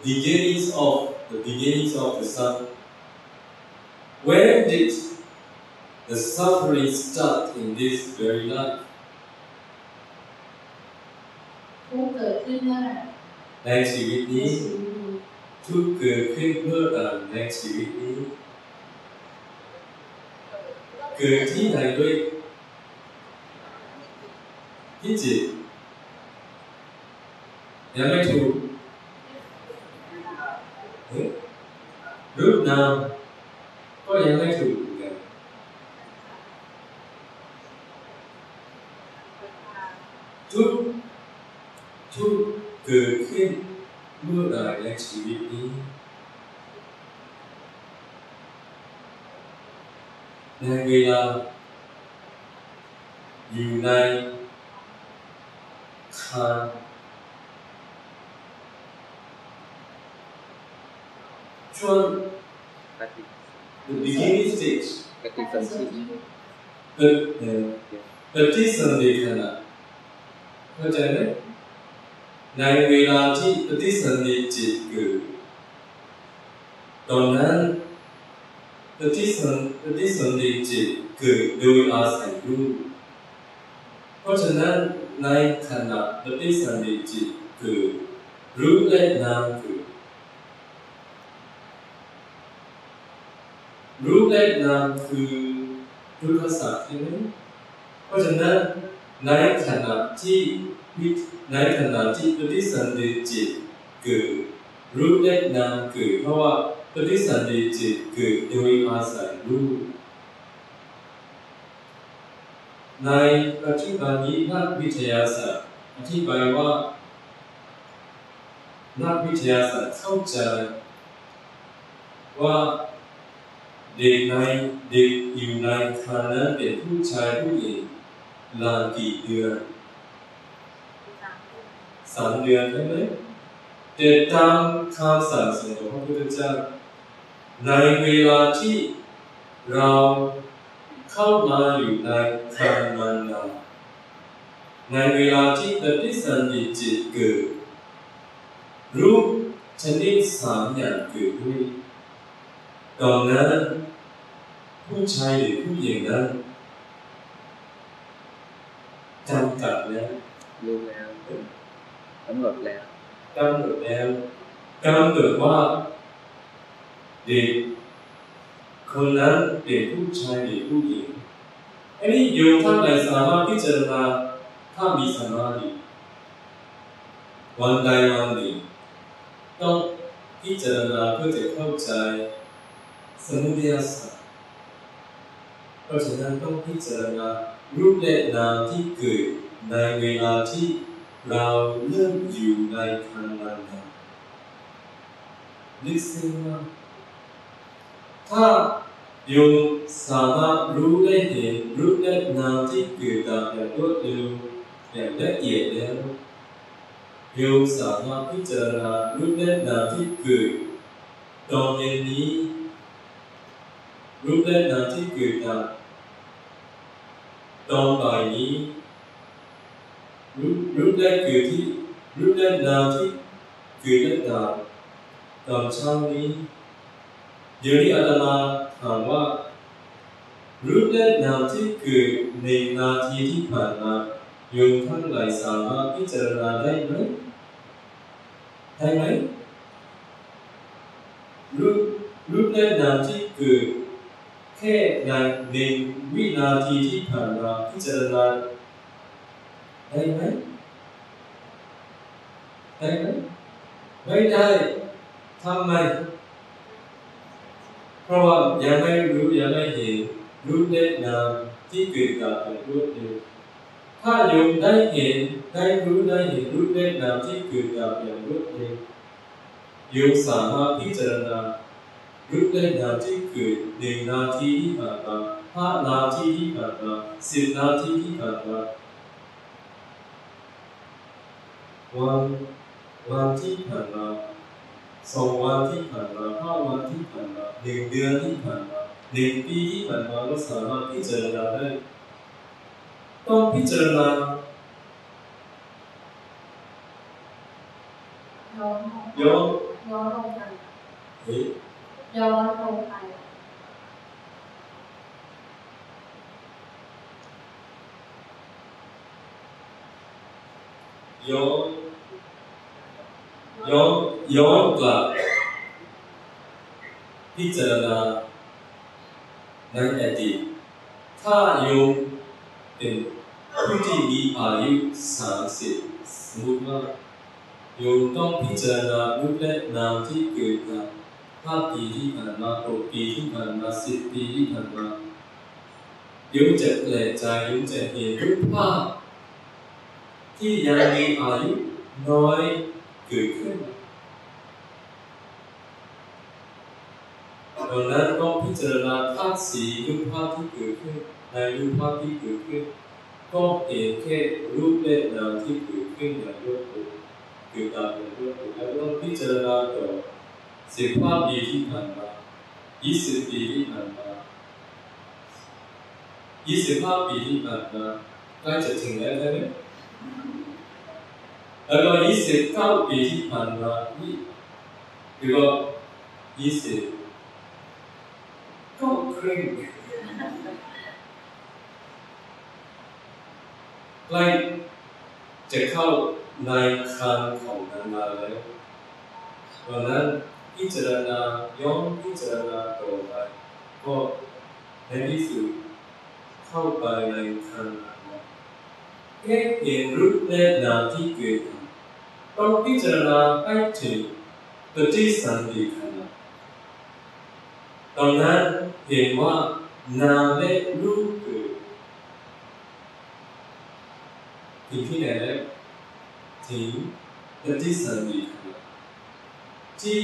beginnings of the beginnings of the sun. When did the suffering start in this very life? ทุกข์เกิดขึ้นเมื่อไหร่ ในชีวิต ใน นี้ ชีวิตนี้ ทุกข์เกิดขึ้นเมื่อไหร่ในชีวิตนี้ เกิดที่ไหนด้วยที่จิตยังไม่ถูก รูปนามก็ยังไม่ถูกเหมือนกันทุกทุกเกิดขึ้นเมื่อไหร่ในชีวิตนี้ ในเวลา อยู่ในคาน ช่วงปฏิ the beginning stage ปฏิสนธิเออเออปฏิสันติขณะเข้าใจไหมในเวลาที่ปฏิสันติจิตเกิดตอนนั้นปฏิสันปฏิสันติจิตเกิดโดยอาศัยรูปเพราะฉะนั้นในขณะปฏิสันติจิตเกิดรูปและนามเกิด รูปและนามคือพุทธศาสตร์ใช่ไหมเพราะฉะนั้นในขณะที่วิในขณะที่ปฏิสันติจิตเกิดรูปและนามเกิดเพราะว่าปฏิสันติจิตเกิดโดยอาศัยรูปในปัจจุบันนี้นักวิทยาศาสตร์อธิบายว่านักวิทยาศาสตร์เข้าใจว่า เด็กในเด็กอยู่ในคันนั้นเป็นผู้ชายผู้หญิงลากี่เดือนสามเดือนใช่ไหมแต่ตามคำสั่งสอนของพระพุทธเจ้าในเวลาที่เราเข้ามาอยู่ในคันมันนในเวลาที่ปฏิสันติจิตเกิดรูปชนิดสามอย่างเกิดด้วยตอนนั้น ผู้ชายหรือผู้หญิงนั้นจำกัดแล้วรู้แล้วกำหนดแล้วกำหนดแล้วกำหนดว่าเด็กคนนั้นเป็นผู้ชายหรือผู้หญิงอันนี้โยมท่านใดสามารถพิจารณาถ้ามีสมาธิวันใดวันหนึ่งต้องพิจารณาเพื่อจะเข้าใจสมุทัยศาสตร์ เพราะฉะนั้นต้องพิจารณารูปและนามที่เกิดในเวลาที่เราเริ่มอยู่ในคันนั้นนึกซิว่าถ้าโยมสามารถรู้ได้เห็นรูปและนามที่เกิดดับอย่างรวดเร็วอย่างละเอียดแล้วโยมสามารถพิจารณารูปและนามที่เกิดตอนเย็นนี้ รูปและนามที่เกิดดับตอนบ่ายนี้ รูปรูปแรกเกิดที่รูปแรกนามที่เกิดและดับตอนเช้านี้ เดี๋ยวนี้อาตมาถามว่า รูปและนามที่เกิดในนาทีที่ผ่านมาโยมทั้งหลายสามารถพิจารณาได้ไหมได้ไหมรูปรูปและนามที่เกิด แค่ในหนึ่งวินาทีที่ผ่านมาพิจารณาได้ไหมได้ไหมไม่ได้ทำไม เพราะว่ายังไม่รู้ยังไม่เห็นรู้เล่นามที่เกิดกับอย่างรวดเร็วถ้าโยมได้เห็นได้รู้ได้เห็นรู้เล่นามที่เกิดกับอย่างรวดเร็วโยมสามารถพิจารณา รู้เล่นนามที่เกิดหนึ่งนาทีที่ผ่านมาห้านาทีที่ผ่านมาสิบนาทีที่ผ่านมาวันวันที่ผ่านมาสองวันที่ผ่านมาห้าวันที่ผ่านมาหนึ่งเดือนที่ผ่านมาหนึ่งปีที่ผ่านมาเราสามารถพิจารณาได้ต้องพิจารณาย้อนย้อนย้อนลงไปเฮ้ ยย้อนลงไป ย้อนย้อนย้อนกลับพิจารณาในอดีตถ้าโยมเป็นผู้ที่มีอายุสามสิบสมมติว่าโยมต้องพิจารณารูปและนามที่เกิดมา ห้าปีที่ผ่านมาหกปีที่ผ่านมาสิบปีที่ผ่านมาโยมจะแปลกใจโยมจะเห็นรูปภาพที่ยังมีอายุน้อยเกิดขึ้นดังนั้นต้องพิจารณาธาตุสีรูปภาพที่เกิดขึ้นในรูปภาพที่เกิดขึ้น ก็เห็นแค่รูปและนามที่เกิดขึ้นอย่างรวดเร็วเกิดตามอย่างรวดเร็วแล้วต้องพิจารณาต่อ สิบห้าปีที่ผ่านมายี่สิบปีที่ผ่านมายี่สิบห้าปีที่ผ่านมาใกล้จะถึงแล้วใช่ไหมแล้วก็ยี่สิบเก้าปีที่ผ่านมานี่หรือว่ายี่สิบก็ครึ่งใกล้จะเข้าในคันของนานมาแล้วดังนั้น พิจารณาย้อนพิจารณาต่อไปก็ในที่สุดเข้าไปในคันนั้นแค่เห็นรูปและนามที่เกิดขึ้นต้องพิจารณาให้ถึงปฏิสันติขณะตอนนั้นเห็นว่านามและรูปเกิดถึงที่ไหนแล้วถึงปฏิสันติขณะที่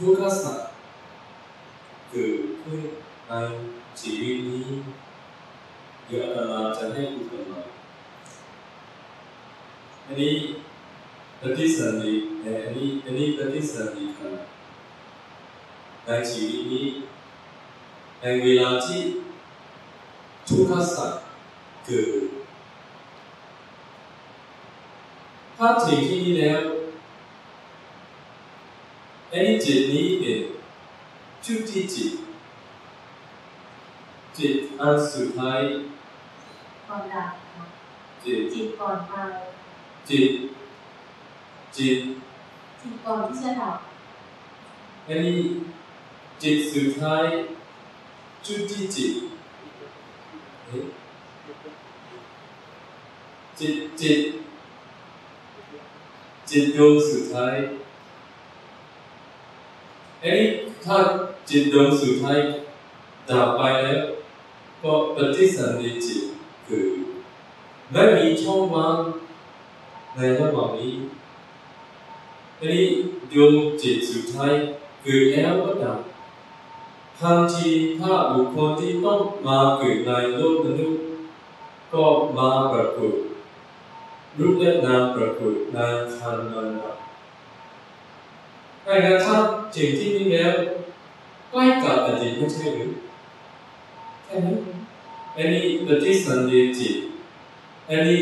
ทุกขสัตว์เกิดขึ้นในชีวิตนี้เดี๋ยวอาตมาจะให้อุปมาอันนี้ปฏิสันติอันนี้อันนี้ปฏิสันติขณะในชีวิตนี้ในเวลาที่ทุกขสัตว์เกิดถ้าถึงที่นี้แล้ว อันนี้จิตนี้เป็นจุดที่จิตจิตอันสุดท้ายก่อนดับค่ะจิตจิตก่อนตายจิตจิตจิตก่อนที่จะดับอันนี้จิตสุดท้ายจุดที่จิตเอ๊ะจิตจิตจิตดวงสุดท้าย อันนี้ถ้าจิตดวงสุดท้ายดับไปแล้วก็ปฏิสันติจิตคือไม่มีช่องว่างในระหว่างนี้อันนี้ดวงจิตสุดท้ายเกิดแล้วก็ดับทันทีถ้าบุคคลที่ต้องมาเกิดในโลกมนุษย์ก็มาปรากฏรูปและนามปรากฏในคัน มันดาแต่กระทั่งถึงที่นี้แล้วใกล้กับอดีตไม่ใช่หรือใช่ไหมอันนี้ปฏิสันติจิตอันนี้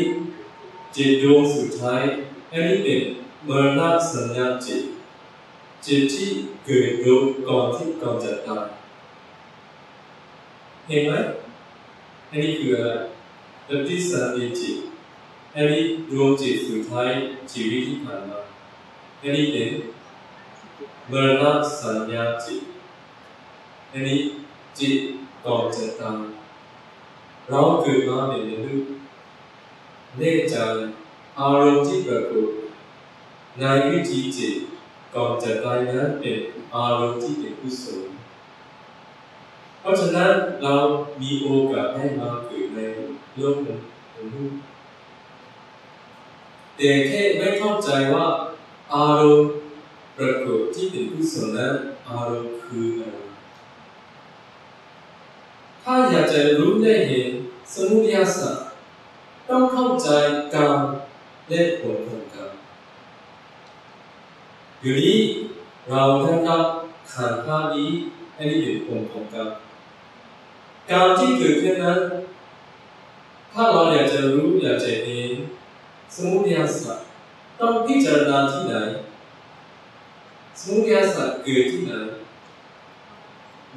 จิตดวงสุดท้ายอันนี้เป็นมรณะสัญญาจิตจิตที่เกิดรู้ก่อนที่ก่อนจะตายเห็นไหมอันนี้คืออะไรปฏิสันติจิตอันนี้ดวงจิตสุดท้ายชีวิตที่ผ่านมาอันนี้เป็น มรณะสัญญาจิตอันนี้จิตก่อนจะตายเราเกิดมาเป็นนุษย์เนื่องจากอารมณ์ที่ปรากฏในวิถีจิตก่อนจะตายนั้นเป็นอารมณ์ที่เป็นกุศลเพราะฉะนั้นเรามีโอกาสได้มาเกิดในโลกมนุษย์แต่แค่ไม่เข้าใจว่าอารมณ์ ปรากฏที่เป็นกุศลนั้นอารมณ์คืออะไรถ้าอยากจะรู้ได้เห็นสมุทัยสัจต้องเข้าใจกรรมและผลของกรรมอยู่นี้เราได้รับขันธ์ห้านี้อันนี้เป็นผลของกรรมกรรมที่เกิดขึ้นนั้น ถ้าเราอยากจะรู้อยากจะเห็นสมุทัยสัจต้องพิจารณาที่ไหน สมุทัยสัจเกิดที่ไหน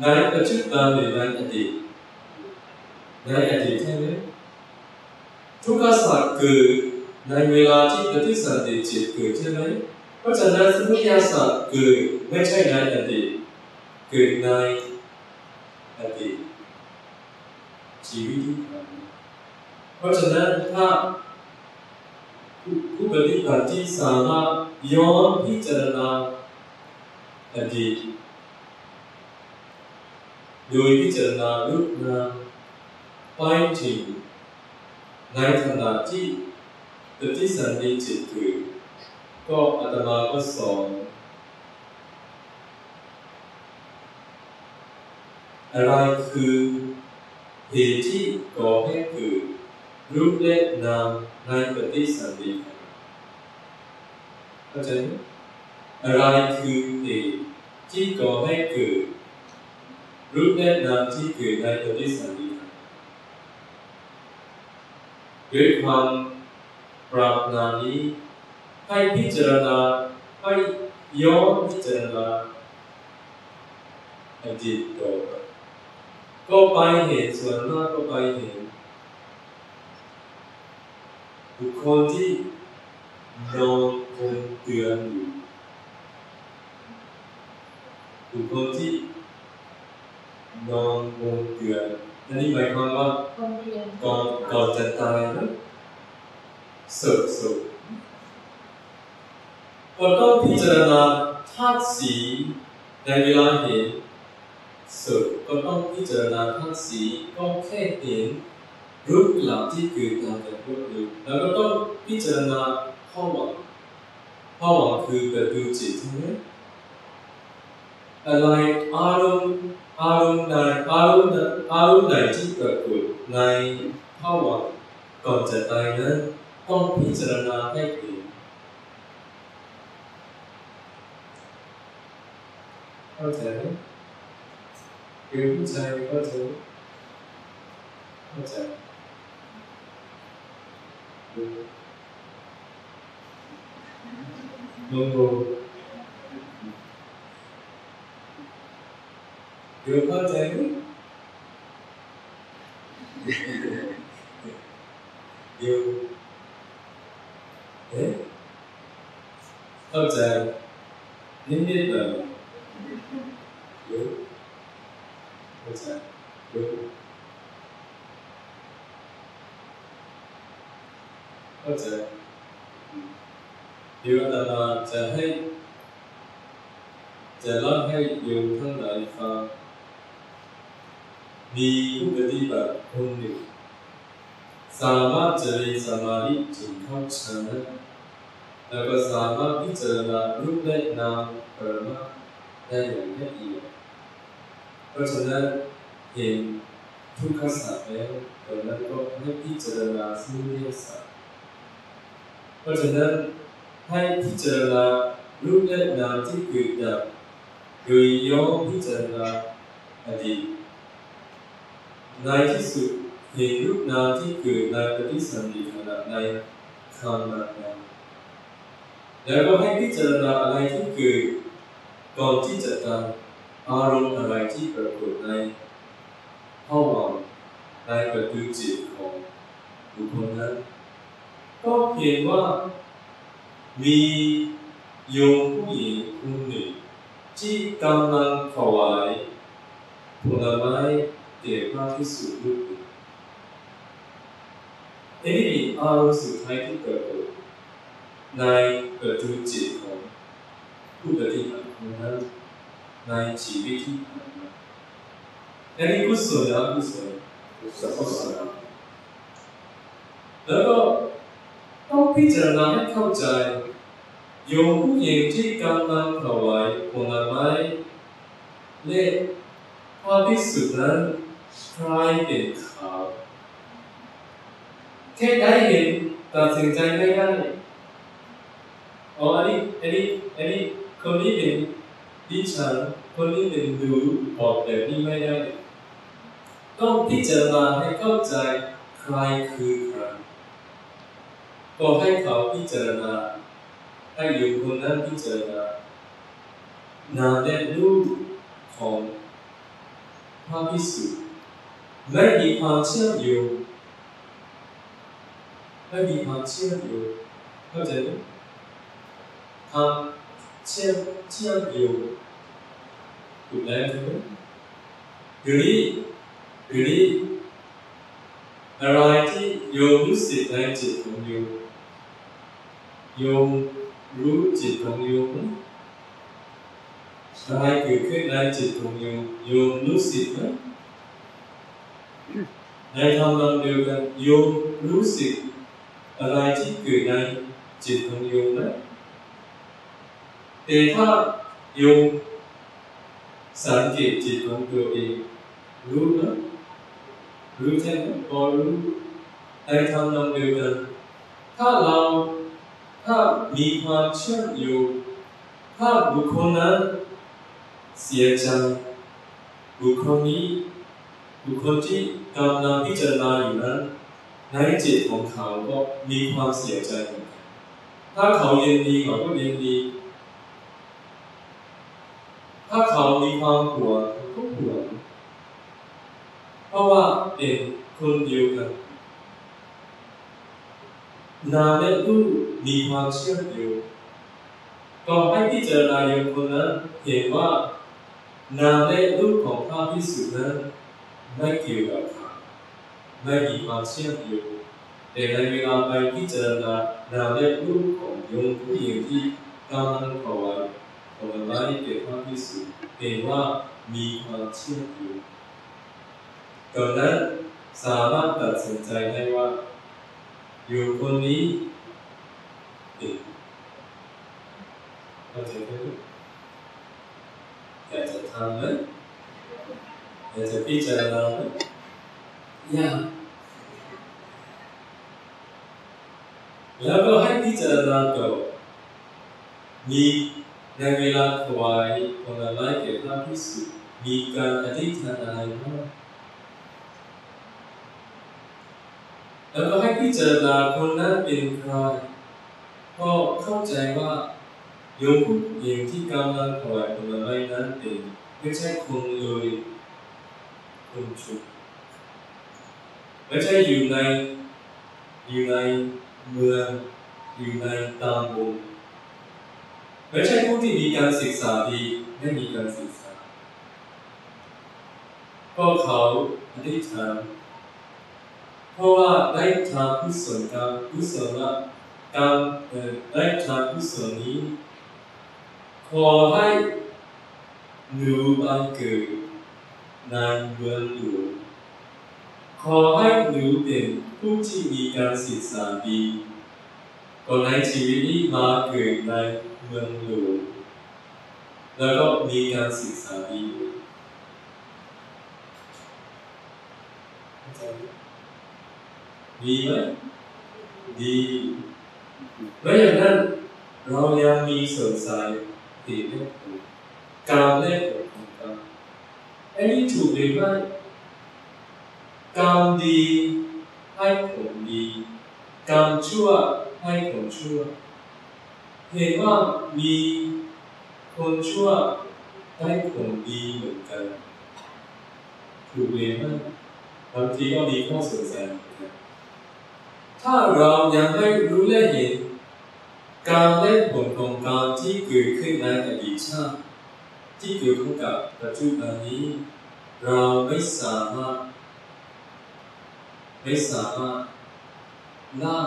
ในปัจจุบันหรือในอดีตในอดีตใช่ไหมทุกขสัจเกิดในเวลาที่ปฏิสันติจิตเกิดใช่ไหมเพราะฉะนั้นสมุทัยสัจเกิดไม่ใช่ในอดีตเกิดในอดีตชีวิตที่ผ่านมาเพราะฉะนั้นถ้าผู้ผู้ปฏิบัติที่สามารถย้อนพิจารณา อดีต โดยพิจารณารูปนามไปถึงในขณะที่ปฏิสันธิจิตเกิดก็อาตมาก็สอนอะไรคือเหตุที่ก่อให้เกิดรูปและนามในปฏิสันธิเข้าใจไหม อะไรคือเหตุที่ก่อให้เกิดรูปและนามที่เกิดในปฏิสันธิด้วยความปรารถนานี้ ให้พิจารณาให้ย้อนพิจารณาอดีตต่อไปก็ไปเห็นส่วนมากก็ไปเห็นบุคคลที่นอนคงเตือนอยู่ บุคคลที่นอนคงเตือนอันนี้หมายความว่าคนเรียนก่อนก่อนจะตายนะสุดสุดก็ต้องพิจารณาธาตุสีในเวลาเห็นสุดก็ต้องพิจารณาธาตุสีก็แค่เห็นรูปหลักที่เกิดตามแต่พวกนี้แล้วก็ต้องพิจารณาข้อหวังข้อหวังคือกระดูจิตใช่ไหมอะไรอารมณ์อารมณ์ใดอารมณ์ใดอารมณ์ใดที่ปรากฏในภาวะก่อนจะตายนั้นต้องพิจารณาให้เห็นเข้าใจไหมคือผู้ชายเข้าใจไหม เข้าใจดูงงงเดี๋ยวเข้าใจไหมเดี๋ยวเอ๊ะเข้าใจนิ ดนิดหน่อยเดี๋ยวเข้าใจเดี๋ยวเข้าใจเดี๋ยวอาต มีผู้ปฏิบัติคนหนึ่ง สามารถเจริญสมาธิถึงเข้าฌานแล้วก็สามารถพิจารณารูปและนามปรมัตถ์ได้อย่างละเอียดเพราะฉะนั้นเห็นทุกขสัจแล้วตอนนั้นก็ให้พิจารณาสมุทัยสัจเพราะฉะนั้นให้พิจารณารูปและนามที่เกิดดับโดยย้อนพิจารณาอดีต ในที่สุดเห็นรูปนามที่เกิดในปฏิสันธิขณะในคำนั้นแล้วก็ให้พิจารณาอะไรที่เกิดก่อนที่จะตายอารมณ์อะไรที่ปรากฏในภาวะในประตูจิตของบุคคลนั้นก็เห็นว่า มีโยมผู้หญิงคนหนึ่งที่กำลังถวายผลไม้ เด็กมากที่สุดรูปหนึ่งทีนี้มีอารมณ์สุดท้ายที่เกิดขึ้นในประตูจิตของผู้ปฏิบัติคนนั้นในชีวิตที่ผ่านมาอันนี้กุศลนะกุศลกุศลแล้วก็ต้องพิจารณาให้เข้าใจโยมผู้หญิงที่กำลังถวายผลไม้เลขพระภิกษุนั้น ใครเป็นเขาแค่ได้เห็นตัดสินใจไม่ได้อ๋ออันนี้อันนี้อันนี้คนนี้เป็นดิฉันคนนี้เป็นดูบอกแบบนี้ไม่ได้ ต้องพิจารณาให้เข้าใจใครคือใครก็ให้เขาพิจารณา ให้อยู่คนนั้นพิจารณานามและรูปของพระภิกษุ ไม่มีความเชื่อมโยงไม่มีความเชื่อมโยงเข้าใจไหมความเชื่อมเชื่อมโยงถูกแล้วใช่ไหมเดี๋ยวนี้เดี๋ยวนี้อะไรที่โยมรู้สึกในจิตของโยมโยมรู้จิตของโยมไหมอะไรเกิดขึ้นในจิตของโยมโยมรู้สึกไหม ในทำนองเดียวกันโยมรู้สึกอะไรที่เกิดในจิตของโยมไหมแต่ถ้าโยมสังเกตจิตของตัวเองรู้ไหมรู้ใช่ไหมพอรู้ในทำนองเดียวกันถ้าเราถ้ามีความเชื่อโยงถ้าบุคคลนั้นเสียใจบุคคลนี้ บุคคลที่กำลังพิจารณาอยู่นั้น ในจิตของเขาก็มีความเสียใจเหมือนกันถ้าเขาเรียนดีเขาก็เรียนดี ถ้าเขามีความกลัวเขาก็กลัวเพราะว่าเป็นคนเดียวกันนาและรูปมีความเชื่อมโยงก็ให้พิจารณาโยมคนนั้นเห็นว่านาและรูปของพระพิสุนั้น ไม่เกี่ยวกับเขาไม่มีความเชื่อมโยงแต่ในเวลาไปพิจารณานาและรูปของโยมผู้หญิงที่กำลังถวายผลไม้แก่พระพิสุเห็นว่ามีความเชื่อมโยงตอนนั้นสามารถตัดสินใจได้ว่าอยู่คนนี้ติดเข้าใจไหมอยากจะทำไหม อยาจะพิจารณาอยากแล้วก็ให้พิจารณาต่อมีในเวลาถวายผลไม้แก่พระพิสุมีการอธิษฐานอะไรบ้างแล้วก็ให้พิจารณาคนนั้นเป็นใครก็เข้าใจว่าโยมผู้หญิงที่กำลังถวายผลไม้นั้นเป็นไม่ใช่คนเลย คนชุกไม่ใช่อยู่ในอยู่ในเมืองอยู่ในตามบงไม่ใช่ผู้ที่มีการศึกษาดีไม่มีการศึกษาก็เขาอธิษฐานเพราะว่าได้ทำกุศลกรรมกุศลกรรมได้ทำกุศลนี้ขอให้หนูบังเกิด ในเมืองหลวงขอให้หนูเป็นผู้ที่มีการศึกษาดีก็ในชีวิตนี้มาเกิดในเมืองหลวงแล้วก็มีการศึกษาดีดีไหมดีไม่อย่างนั้นเรายังมีสงสัยติดเรื่องการเล่นของก อันนี้ถูกหรือไม่กรรมดีให้ผลดีกรรมชั่วให้ผลชั่ว เห็นว่ามีคนชั่วได้ผลดีเหมือนกัน ถูกเลยไหมบางทีก็มีข้อสงสัยเหมือนกันถ้าเรายังไม่รู้และเห็นการเล่นผลของการที่เกิดขึ้นในอดีตชาติ ที่เกี่ยวข้องกับปัจจุบันนี้ เราไม่สามารถไม่สามารถละ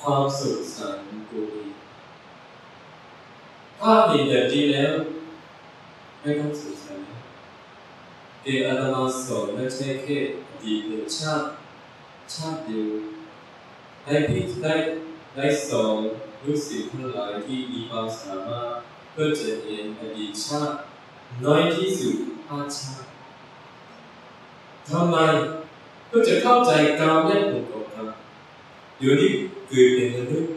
ความสุขสันต์ของตัวเองถ้าเห็นแบบนี้แล้ว ไม่ต้องสงสัยเดี๋ยวอาตมาสอนไม่ใช่แค่ดีตชาติชาติเดียวได้พิได้ได้สอนลูกศิษย์ทั้งหลายที่มีความสามารถ เพื่อจะเห็นอดีตชาติน้อยที่สุดห้าชาติทำไมเพื่อจะเข้าใจการและผลของกรรมเดี๋ยวนี้เกิดเป็นมนุษย์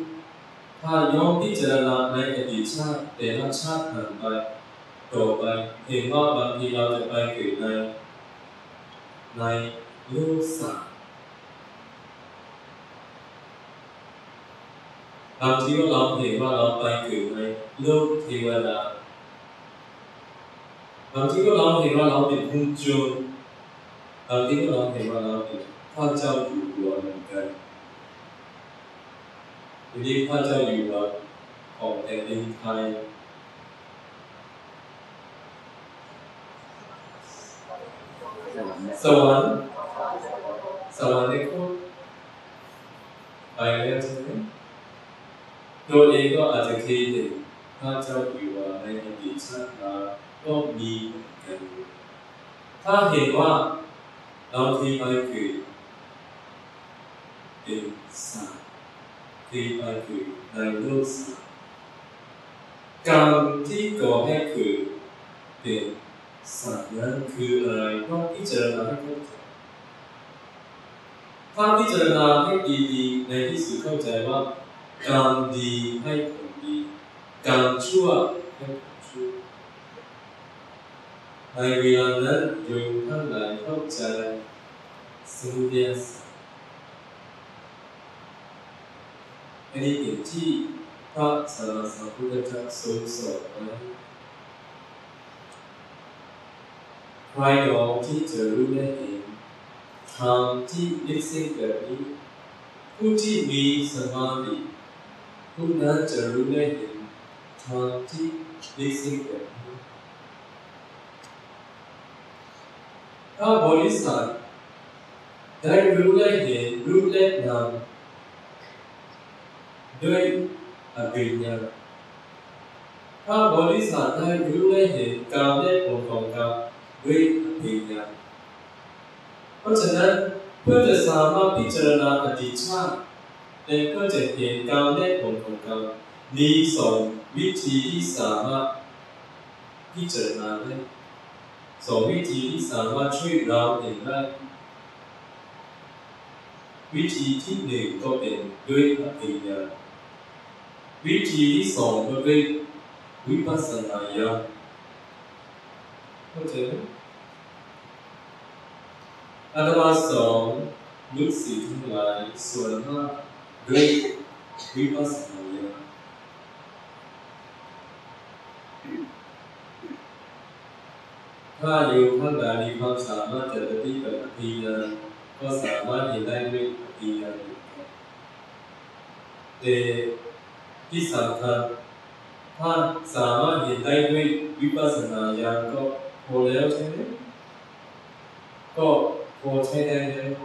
ถ้าย้อนพิจารณาในอดีตชาติแต่ละชาติผ่านไปต่อไปเห็นว่าบางทีเราจะไปเกิดในในโลกสั ความที่ว่เราเห็นว่าเราไปถึงในโลกเทวดาควางทีก็เราเห็นว่าเราเป็นผู้จงบางทีก็เราเห็นว่าเราเป็นพระเจ้าอยู่หัวเหมือนกันทีนี้พระเจ้าอยู่หัวของแผ่นดินไทยสวรรค์สวรรค์ในคุกไปแล้วใช่ไหม ตัวเองก็อาจจะเคยเห็นพระเจ้าอยู่ในอดีตชาติมาก็มีเหมือนกันถ้าเห็นว่าเราที่ไปเกิดเป็นสัตว์ที่ไปเกิดในโลกสัตว์กรรที่ก่อให้เกิดเป็นสัตว์นั้นคืออะไรต้องพิจารณาให้เข้าใจถ้าพิจารณาให้ดีๆในที่สุดเข้าใจว่า การดีให้ผลดีการชั่วให้ผลชั่วในเวลานั้นโยมทั้งหลายเข้าใจสมุทัยสัจอันนี้เป็นที่พระสัมมาสัมพุทธเจ้าทรงสอนไว้ใครหนอที่จะรู้ได้เห็นธรรมที่ลึกซึ้งแบบนี้ผู้ที่มีสมาธิ ผู้นั้นจะรู้ได้เห็นธรรมที่ลึกซึ้งแบบนี้ถ้าบริษัทได้รู้ได้เห็นรู้ได้นำด้วยอภิญญาถ้าบริษัทได้รู้ได้เห็นการได้ผลของการด้วยอภิญญาเพราะฉะนั้นเพื่อจะสามารถพิจารณาอดีตชาติ และก็จะเห็นการได้ผลของการมีสองวิธีที่สามารถพิจารณาได้สองวิธีที่สามารถช่วยเราเห็นได้วิธีที่หนึ่งก็เป็นด้วยอภิญญาวิธีที่สองก็ด้วยวิปัสสนาญาณเข้าใจไหมอาตมาสอนลูกศิษย์ทั้งหลายส่วนมาก ด้วยวิปัสสนาญาณถ้าโยมท่านใดมีความสามารถจะปฏิบัติอภิญาณก็สามารถเห็นได้ด้วยอภิญญาณแต่ที่สำคัญถ้าสามารถเห็นได้ด้วยวิปัสสนาญาณก็พอแล้วใช่ไหมก็พอใช้ได้แล้ว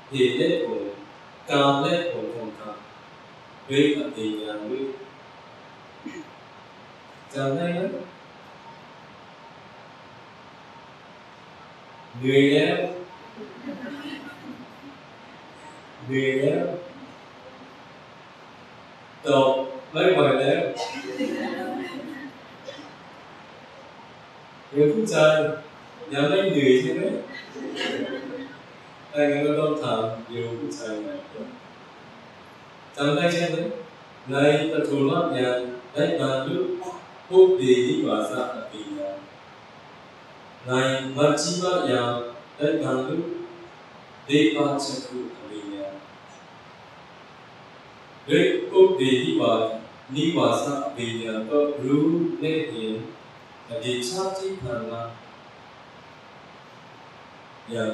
อดีตชาติที่ผ่านมาอย่างไม่นับถ้วนนับไม่ถ้วนนับ နိုင်ငံတော်တော်ထံမြေဥဆိုင်မှာတော့တန်ခိုင်းချက်နိုင်ပထုလညာနိုင်ပါလူဟုတ်ပေဒီဝါစအပိညာနိုင်မချိမယာနိုင်ပါလူဒေပါချက်ခုအပိညာဒေဟုတ်ပေဒီဝါနိဝါစအပိညာတော့ရူနဲ့ရင်အဒီချာတိဖန်လာယံ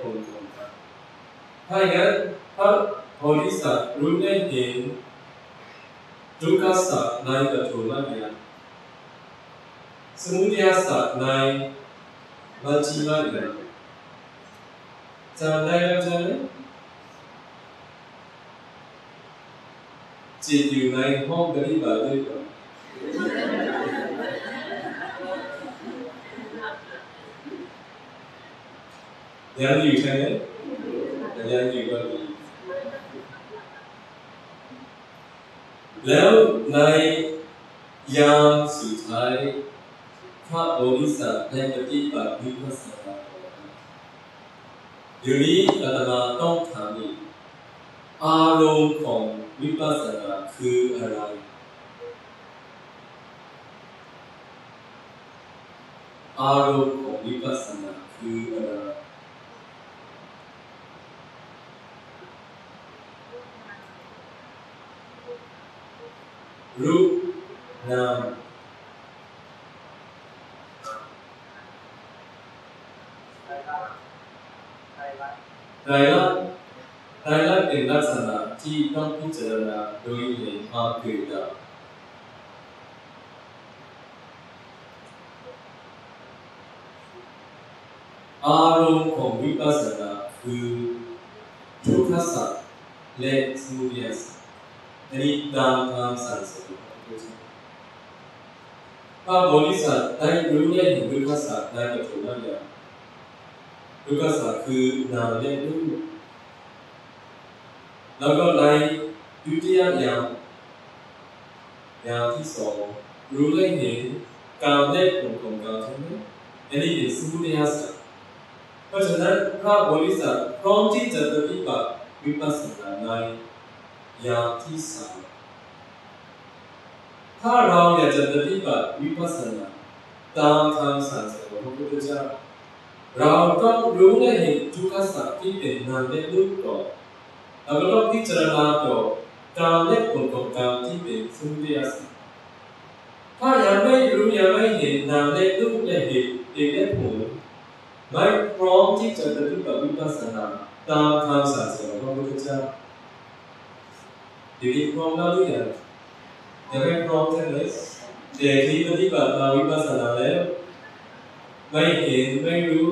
ผลของการถ้าอย่างนั้นพระโพธิสัตว์รู้ได้เห็นทุกขสัจในปฐมญาณสมุทัยสัจในมัชฌิมญา ณจำได้แล้วใช่ไหมจิตอยู่ในห้องปฏิบัติด้วยกันยังอยู่ใช่ไหมยัง ยังอยู่ก็ดี แล้วในยามสุดท้าย พระโพธิสัตว์ได้ปฏิบัติวิปัสสนาเดี๋ยวนี้อาตมาต้องถามอีกอารมณ์ของวิปัสสนาคืออะไร อารมณ์ของวิปัสสนาคืออะไร รูปนามไตรลักษณ์ไตรลักษณ์เป็นลักษณะที่ต้องพิจารณาโดยเห็นความเกิดดับอารมณ์ของวิปัสสนาคือทุกขสัจและสมุทัยสัจ อันนี้ตามคำสั่งสอนของพระพุทธเจ้าพระโพธิสัตว์ได้รู้ได้เห็นทุกขสัจในปฐมญาณทุกขสัจคือนามและรูปแล้วก็ในยุติยญาณญาณที่สองรู้ได้เห็นการได้ผลของการใช่ไหมอันนี้เป็นสมุทัยศาสัจเพราะฉะนั้นพระโพธิสัตว์พร้อมที่จะปฏิบัติวิปัสสนาใน อย่ามที่สามถ้าเราอยากจะปฏิบัติวิปัสสนาตามคำสั่งสอนของพระพุทธเจ้าเราต้องรู้และเห็นทุกขสัจที่เป็นนามและรูปก่อนแล้วก็ต้องพิจารณาต่อการและผลของการที่เป็นสมุทัยสัจถ้ายังไม่รู้ยังไม่เห็นนามและรูปและเหตุเหตุและผลไม่พร้อมที่จะปฏิบัติวิปัสสนาตามคำสั่งสอนของพระพุทธเจ้า เดี๋ยวนี้พร้อมแล้วหรือยังยังไม่พร้อมใช่ไหมเด็กที่ปฏิบัติมาวิปัสสนาแล้ว ไม่เห็นไม่รู้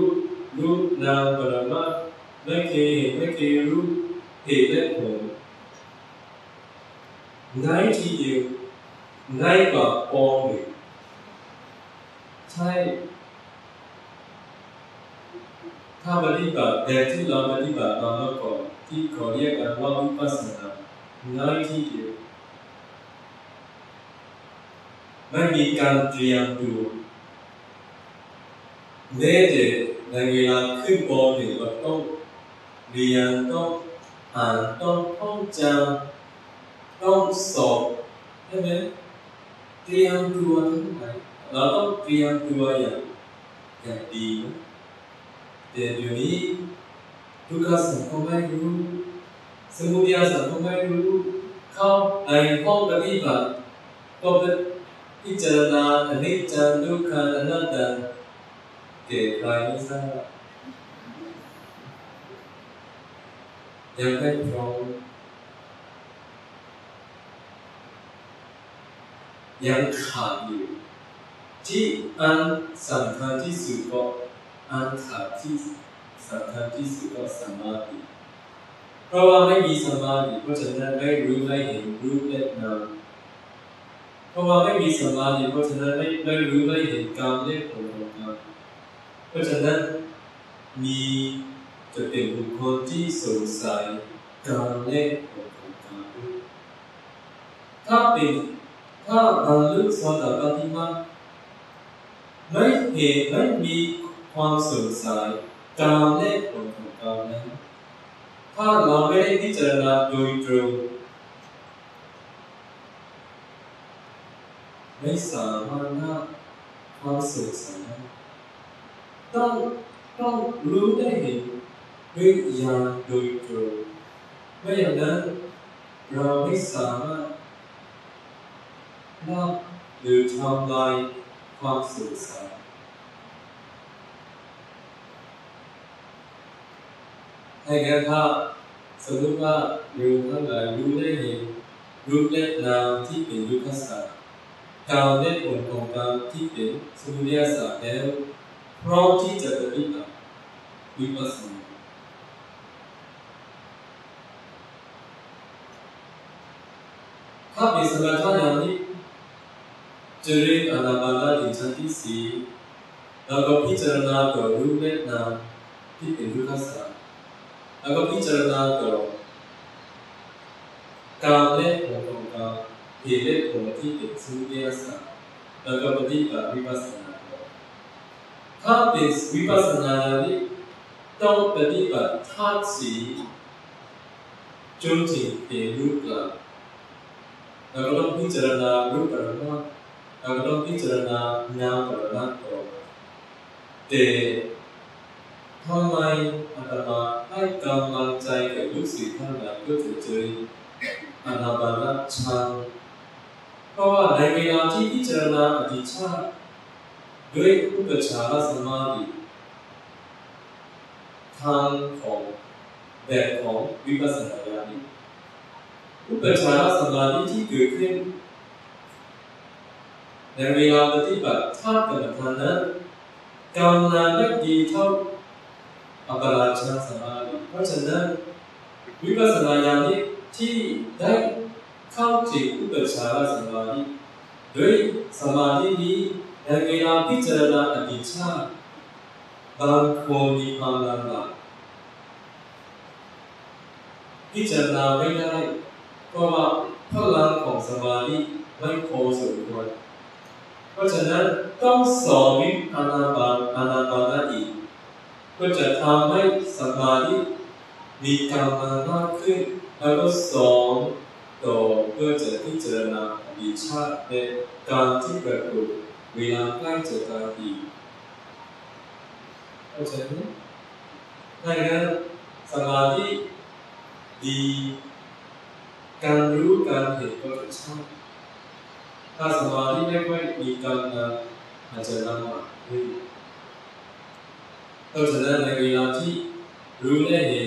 รูปนามปรมัตถ์ไม่เคยเห็นไม่เคยรู้เหตุและผลในทีเดียวในกว่าปองหนึ่งใช่ถ้าปฏิบัติแต่ที่เราปฏิบัติมาเมื่อก่อนที่เขาเรียกกันว่าวิปัสสนา ง่ายที่เดียวไม่มีการเตรียมตัวแม้แต่ในเวลาขึ้นปหนึ่งเราต้องเรียนต้องอ่านต้องท่องจำต้องสอบใช่ไหมเตรียมตัวทั้งหลายเราต้องเตรียมตัวอย่างอย่างดีนะแต่เดี๋ยวนี้ทุกข์สังคมไม่รู้ สมุทัยสังคมไม่รู้เข้าในห้องปฏิบัติก็พิจารณาอันิจจังทุกขังอนัตตาเกิดใครไม่ทราบยังไม่พร้อมยังขาดอยู่ ที่อันสำคัญที่สุดก็อันขาดที่สำคัญที่สุดก็สมาธิ ราะว่าไม่มีสมาธิเพราะฉะนั้นไม่รู้ไม่เห็นรูปและนามเพราะว่าไม่มีสมาธิเพราะฉะนั้นไม่ไม่รู้ไม่เห็นกรรมและผลของกรรมเพราะฉะนั้นมีจะเป็นบุคคลที่สงสัยกรรมและผลของกรรมถ้าเป็นถ้าบรรลุสดาปฏิมาไม่เห็นไม่มีความสงสัยการและผลของการนั้น ถ้าเราไม่ได้พิจารณาโดยตรงไม่สามารถความสงสัยได้ต้องต้องรู้ได้เห็นด้วยญาณโดยตรงไม่อย่างนั้นเราไม่สามารถละหรือทำลายความสงสั ถ้าอยให้งั้นถ้าสมมติว่าโยมทั้งหลายรู้ได้เห็นรูปและนามที่เป็นยุคขศาสตร์การและผลของการมที่เป็นสมุทัยศาสตร์แล้วพร้อมที่จะปฏิบัติวิปัสสนาถ้าเป็นสมาธิอย่างนี้จะเจริญอนาปานถึงชั้นที่สี่แล้วก็พิจารณาต่อรูปและนามที่เป็นยุคขศาสตร์ แล้วก็พิจารณาต่อการเล่นของของการเหตุเล่นของที่เป็นสุญญศาสตร์แล้วก็ปฏิบัติวิปัสสนาต่อถ้าเป็นวิปัสสนานี้ต้องปฏิบัติธาตุสีจนถึงเป็นรูปหลักแล้วก็ต้องพิจารณารูปปรมัตถ์แล้วก็ต้องพิจารณานามปรมัตถ์ต่อแต่ ทำไมอาตมาให้กำลังใจกับลูกศิษย์ทั้งหลายเพื่อจะเจออนาปานชังเพราะว่าในเวลาที่พิจารณาอธิชาติด้วยอุปจารสมาธิทางของแบบของวิปัสสนาญาณิอุปจารสมาธิที่เกิดขึ้น ในเวลาปฏิบัติท่ากรรมฐานนั้นกำลังไม่ดีเท่า อัปราชาสมาธิเพราะฉะนั้นวิปัสสนาญาณิที่ได้เข้าถึงอุปจารสมาธิโดยสมาธินี้ในเวลาพิจารณาอดีตชาติบางคนมีความลำบากพิจารณาไม่ได้เพราะว่าพลังของสมาธิไม่พอสมควรเพราะฉะนั้นต้องสอนวิอานาบาอานาบานาอีก เพื่อจะทำให้สมาธิมีกำลังมากขึ้น แล้วก็สอนต่อเพื่อจะพิจารณาอดีตชาติในการที่ปรากฏเวลาใกล้จะตายอีกเข้าใจไหมถ้าอย่างนั้นสมาธิดีการรู้การเห็นก็จะช่างถ้าสมาธิไม่ค่อยมีกำลังอาจจะลำบากขึ้น သောစရဏဂယာတိရူနေဟိ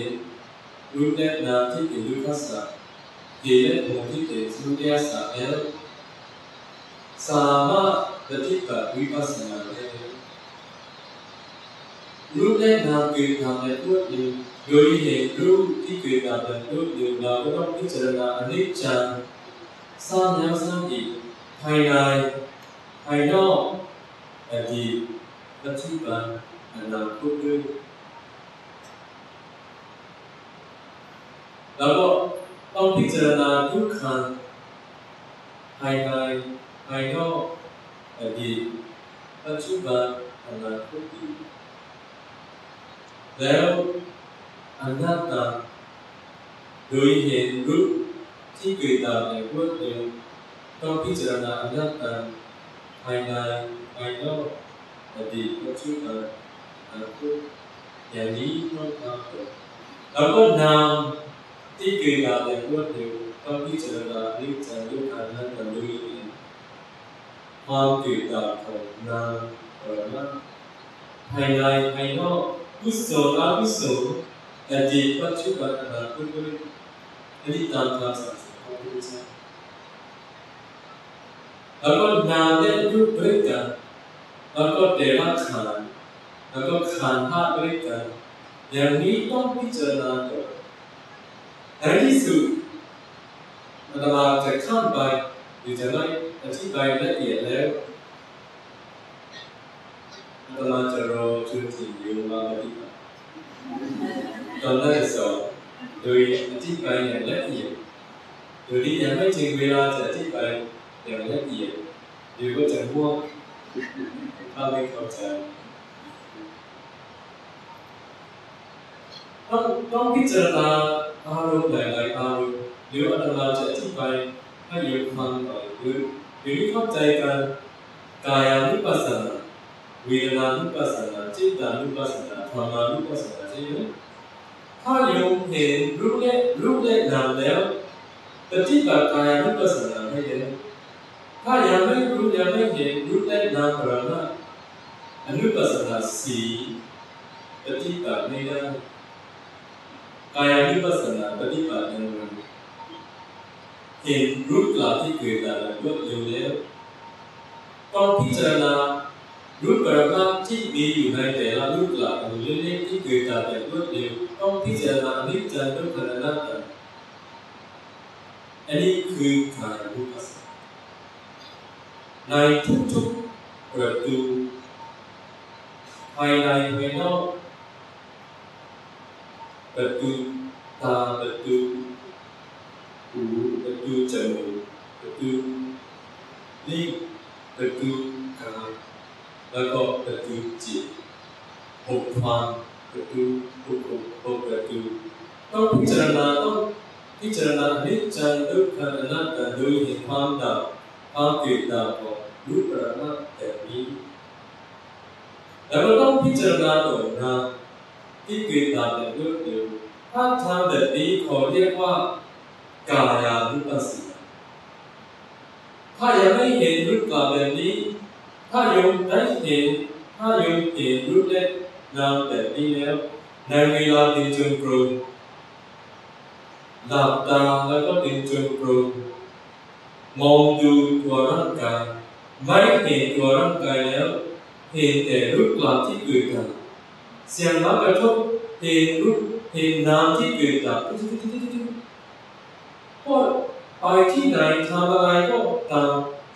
ရူနေနာတိပိလူပ္ပစာေနဘောတိတေသုတ္တယသာယံသာမတတိကဝိပဿနာလေရူပေနာကေနာမေတုတေယောယိဟေရူတိကေနာတတုတေနာဘောတိစရဏအနိစ္စံသာညံသံတိထိုင်နိုင်ထိုင်တော့အတိတတိပံ นามเกิดทำในตัวเดียวโดยเห็นรูปที่เกิดดับในตัวเดียวเราก็ต้องพิจารณาอนิจจังสร้าง แล้วสร้างอีกภายในภายนอกอดีตปัจจุบันอนาคตด้วยแล้วก็ต้องพิจาราทุกขังภายในภายนอกอดีตปัจจุบันอนาคตอีกแล้วอนัตตาโดยเห็นรูปที่เกิดดับในรวดเร็วต้องพิจารณาอนัตตาภายในภายนอกอดีตปัจจุบันอนาคตอย่างนี้ต้องทำต่อแล้วก็นามที่เกิดดับในรวดเร็วต้องพิจารณาด้วยใจด้วยอนัตตาด้วยความเกิดดับของนามปรมัตถ์ภายในภายนอกกุศลอกุศลอดีตปัจจุบันอนาคตด้วยอันนี้ตามคำสั่งสอนของพระเจ้าแล้วก็นามและรูปด้วยกันแล้วก็เดรัจฉาน แล้วก็ขันห้าด้วยกันอย่างนี้ต้องพิจารณาก่อนในที่สุดอาตมาจะข้ามไปหรือจะไม่อธิบายละเอียดแล้วอาตมาจะรอจนถึงโยมมาปฏิบัติตอนแรกสอนโดยอธิบายอย่างละเอียดโดยที่ยังไม่ถึงเวลาจะอธิบายอย่างละเอียดเดี๋ยวก็จะง่วงถ้าไม่เข้าใจ ต้องต้องพิจารณาอารมณ์หลายๆอารมณ์เดี๋ยวอาตมาจะอธิบายให้โยมฟังหน่อยหรือหรือเข้าใจกันกายานุปัสสนาเวทนานุปัสสนาจิตานุปัสสนาธรรมานุปัสสนาใช่ไหมถ้าโยมเห็นรูปและรูปและนามแล้วปฏิบัติกายานุปัสสนาให้เห็นถ้ายังไม่รู้ยังไม่เห็นรูปและนามปรมาอนุปัสสนาสีปฏิบัติไม่ได้ กายานุปัสสนาปฏิบัติยังไงเห็นรูปหลักที่เกิดจากรวดเร็วแล้วต้องพิจารณารูปปรมาที่มีอยู่ในแต่ละรูปหลักหรือเล็กที่เกิดจากแบบรวดเร็วต้องพิจารณาอนิจจังทุกขังอนัตตาอันนี้คือกายรูปปัสสนาในทุกๆประตูภายในภายนอก ประตูตาประตูหูประตูจมูกประตูลิ้นประตูกายแล้วก็ประตูจิตหกความประตูหกหกหกประตูต้องพิจารณาต้องพิจารณาอนิจจังทุกขังนัตตาโดยเห็นความดับความเกิดดับของรูปประมาแบบนี้แล้วก็ต้องพิจารณาต่อหนา ที่เกิดดับอย่างรวดเร็วถ้าทำแบบนี้เขาเรียกว่ากายานุปัสสนาถ้ายังไม่เห็นรูปกายแบบนี้ ถ้าโยมได้เห็น ถ้าโยมเห็นรูปเล็กนามแบบนี้แล้ว ในเวลาเดินจงกรมหลับตาแล้วก็เดินจงกรมมองดูตัวร่างกายไม่เห็นตัวร่างกายแล้ว เห็นแต่รูปหลักที่เกิดดับ เสียงมากระทบเห็นรูปเห็นนามที่เกิดดับก็ไปที่ไหนทำอะไรก็ตาม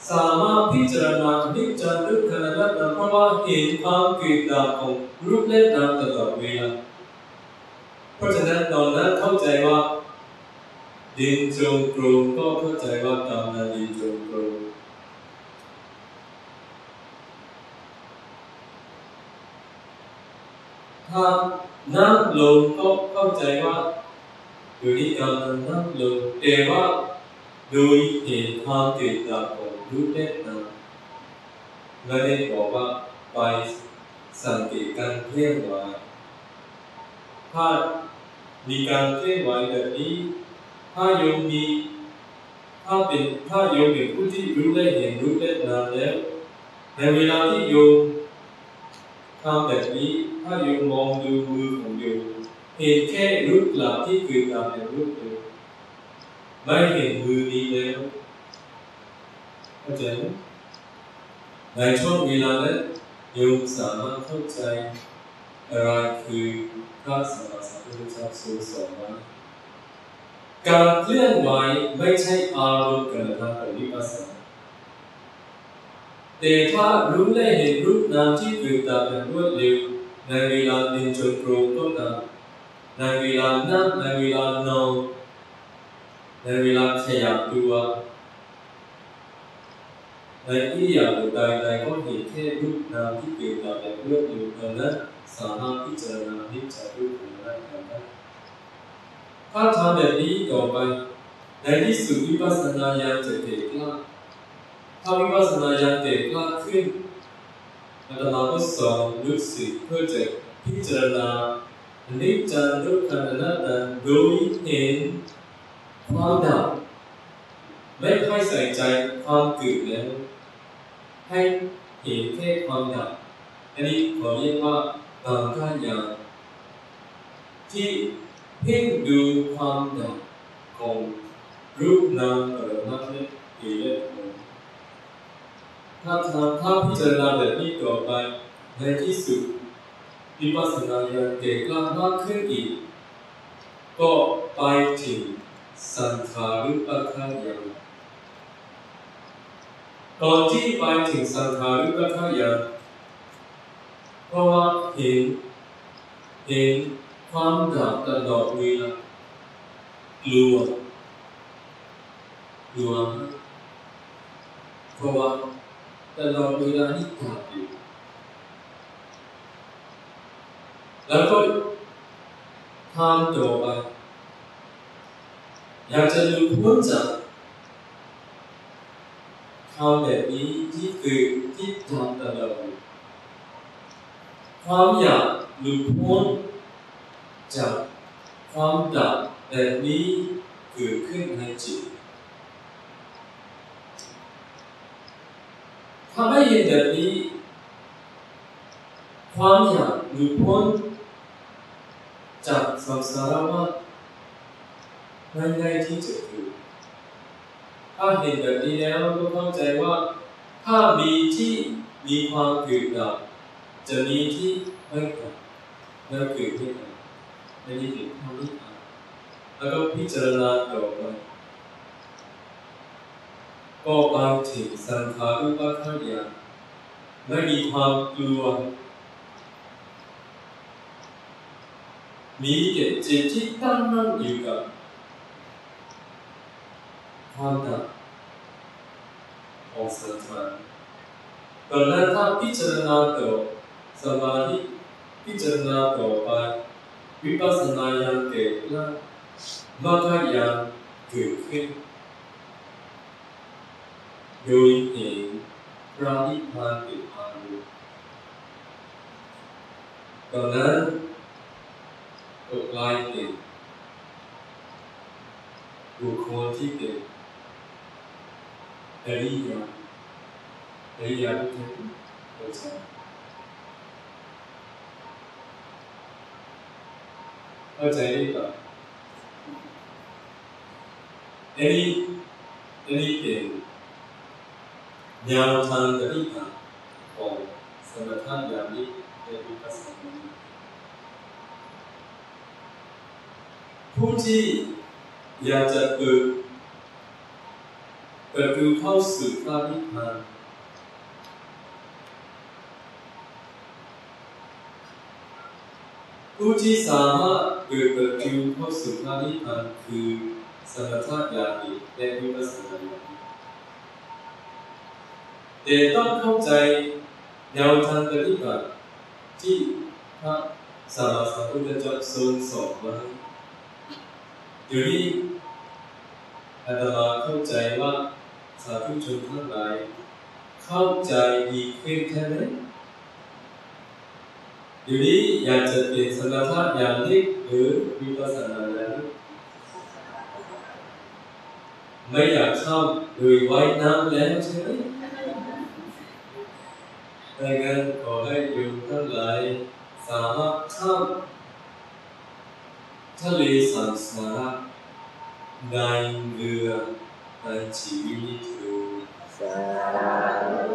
สามารถพิจารณานิจจังทุกขังอนัตตาเพราะว่าเห็นความเกิดดับของรูปและนามตลอดเวลาเพราะฉะนั้นตอนนั้นเข้าใจว่าดินจงกรมก็เข้าใจว่ากำลังดินจงกรม ถ้านั่งลงก็เข้าใจว่าอยู่ที่กำลังนั่งลงแต่ว่าโดยเห็นความเกิดดับของรูปและนามไม่ได้บอกว่าไปสังเกตการเคลื่อนไหวถ้ามีการเคลื่อนไหวแบบนี้ ถ้าโยมมี ถ้าเป็นถ้าโยมเป็นผู้ที่รู้และเห็นรูปและนามแล้วในเวลาที่โยมทำแบบนี้ ถ้าโยมมองดูมือของโยมเห็นแค่รูปหลักที่เกิดดับในรูปเดียวไม่เห็นมือนี้แล้วเข้าใจไหมในช่วงเวลานั้นโยมสามารถเข้าใจอะไรคือพระสัมมาสัมพุทธเจ้าทรงสอนไว้การเคลื่อนไหวไม่ใช่อารมณ์กระทำของวิปัสสนาแต่ถ้ารู้และเห็นรูปนามที่เกิดดับอย่างรวดเร็ว ในเวลาดินจงกรมก็ตามในเวลานั่งในเวลานอนในเวลาขยับตัวในที่อยากใดๆก็เห็นแค่รูปนามที่เกิดดับอย่างรวดเร็วดังนั้นสามารถพิจารณานิจจรูปของร่างกายได้ถ้าทำแบบนี้ต่อไป ในที่สุดวิปัสสนาญาณจะเกิดกล้าถ้าวิปัสสนาญาณเกิดกล้าขึ้น อาตมาก็สอนลูกศิษย์เพื่อจะพิจารณาอนิจจังทุกขังอนัตตาโดยเห็นความดับไม่ค่อยใส่ใจความเกิดแล้วให้เห็นแค่ความดับอันนี้ขอเรียกว่าบางข้ายานที่เพ่งดูความดับของรูปนามปรมัตถ์และกิเลส ถ้าทำถ้าพิจารณาแบบนี้ต่อไป ในที่สุดวิปัสสนาญาณเกิดกล้ามากขึ้นอีก ก็ไปถึงสังขารุปขายานก่อนที่ไปถึงสังขารุปขายานเพราะว่าเห็นเห็นความดับตลอดเวลากลัวกลัวเพราะว่า ตลอดเวลาที่ดับอยู่แล้วก็ทำต่อไปอยากจะหลุดพ้นจากคำแบบนี้ที่เกิดที่ทำตลอดความอยากหลุดพ้นจากความดับแบบนี้เกิดขึ้นในจิต ถ้าไม่เห็นแบบนี้ ความอยากหลุดพ้นจากสังสารวัฏไม่ได้ที่จะเกิดถ้าเห็นแบบนี้แล้วก็เข้าใจว่า ถ้ามีที่มีความเกิดดับจะมีที่ไม่เกิดไม่เกิดไม่ดับไม่ได้เห็นเท่านี้แล้วก็พิจารณาต่อไป ก็บางถึงสังขารุปขายานไม่มีความกลัว มีแต่จิตที่ตั้งมั่นอยู่กับ ความดับของสังขารตอนนั้นถ้าพิจารณาต่อสมาธิพิจารณาต่อไปวิปัสสนาญาณเกิดแล้วมรรคญาณเกิดขึ้น โดยเห็นพระนิพพานเป็นอารมณ์ตอนนั้นก็กลายเป็นบุคคลที่เป็นอริยอริยบุคคลเข้าใจเข้าใจหรือเปล่าอันนี้อันนี้เป็น แนวทางปฏิบัติของสมถะญาณิและวิปัสสนาผู้ที่อยากจะเปิดประตูเข้าสู่พระนิพพานผู้ที่สามารถเปิดประตูเข้าสู่พระนิพพานคือสมถะญาณิและวิปัสสนาญาณิ แต่ต้องเข้าใจแนวทางปฏิบัติที่พระสัมมาสัมพุทธเจ้าทรงสอนไว้เดี๋ยวนี้อาตมาเข้าใจว่าสาธุชนทั้งหลายเข้าใจดีขึ้นแค่ไหนเดี๋ยวนี้อยากจะเป็นสมถะอย่างนี้หรือวิปัสสนาอย่างนี้ไม่อยากเข้าโดยไว่ายน้ำแล้วใช่ไหม ดังนั้นขอให้โยมทั้งหลายสามารถข้ามทะเลสังสารในเรือในชีวิตนี้เถิดสา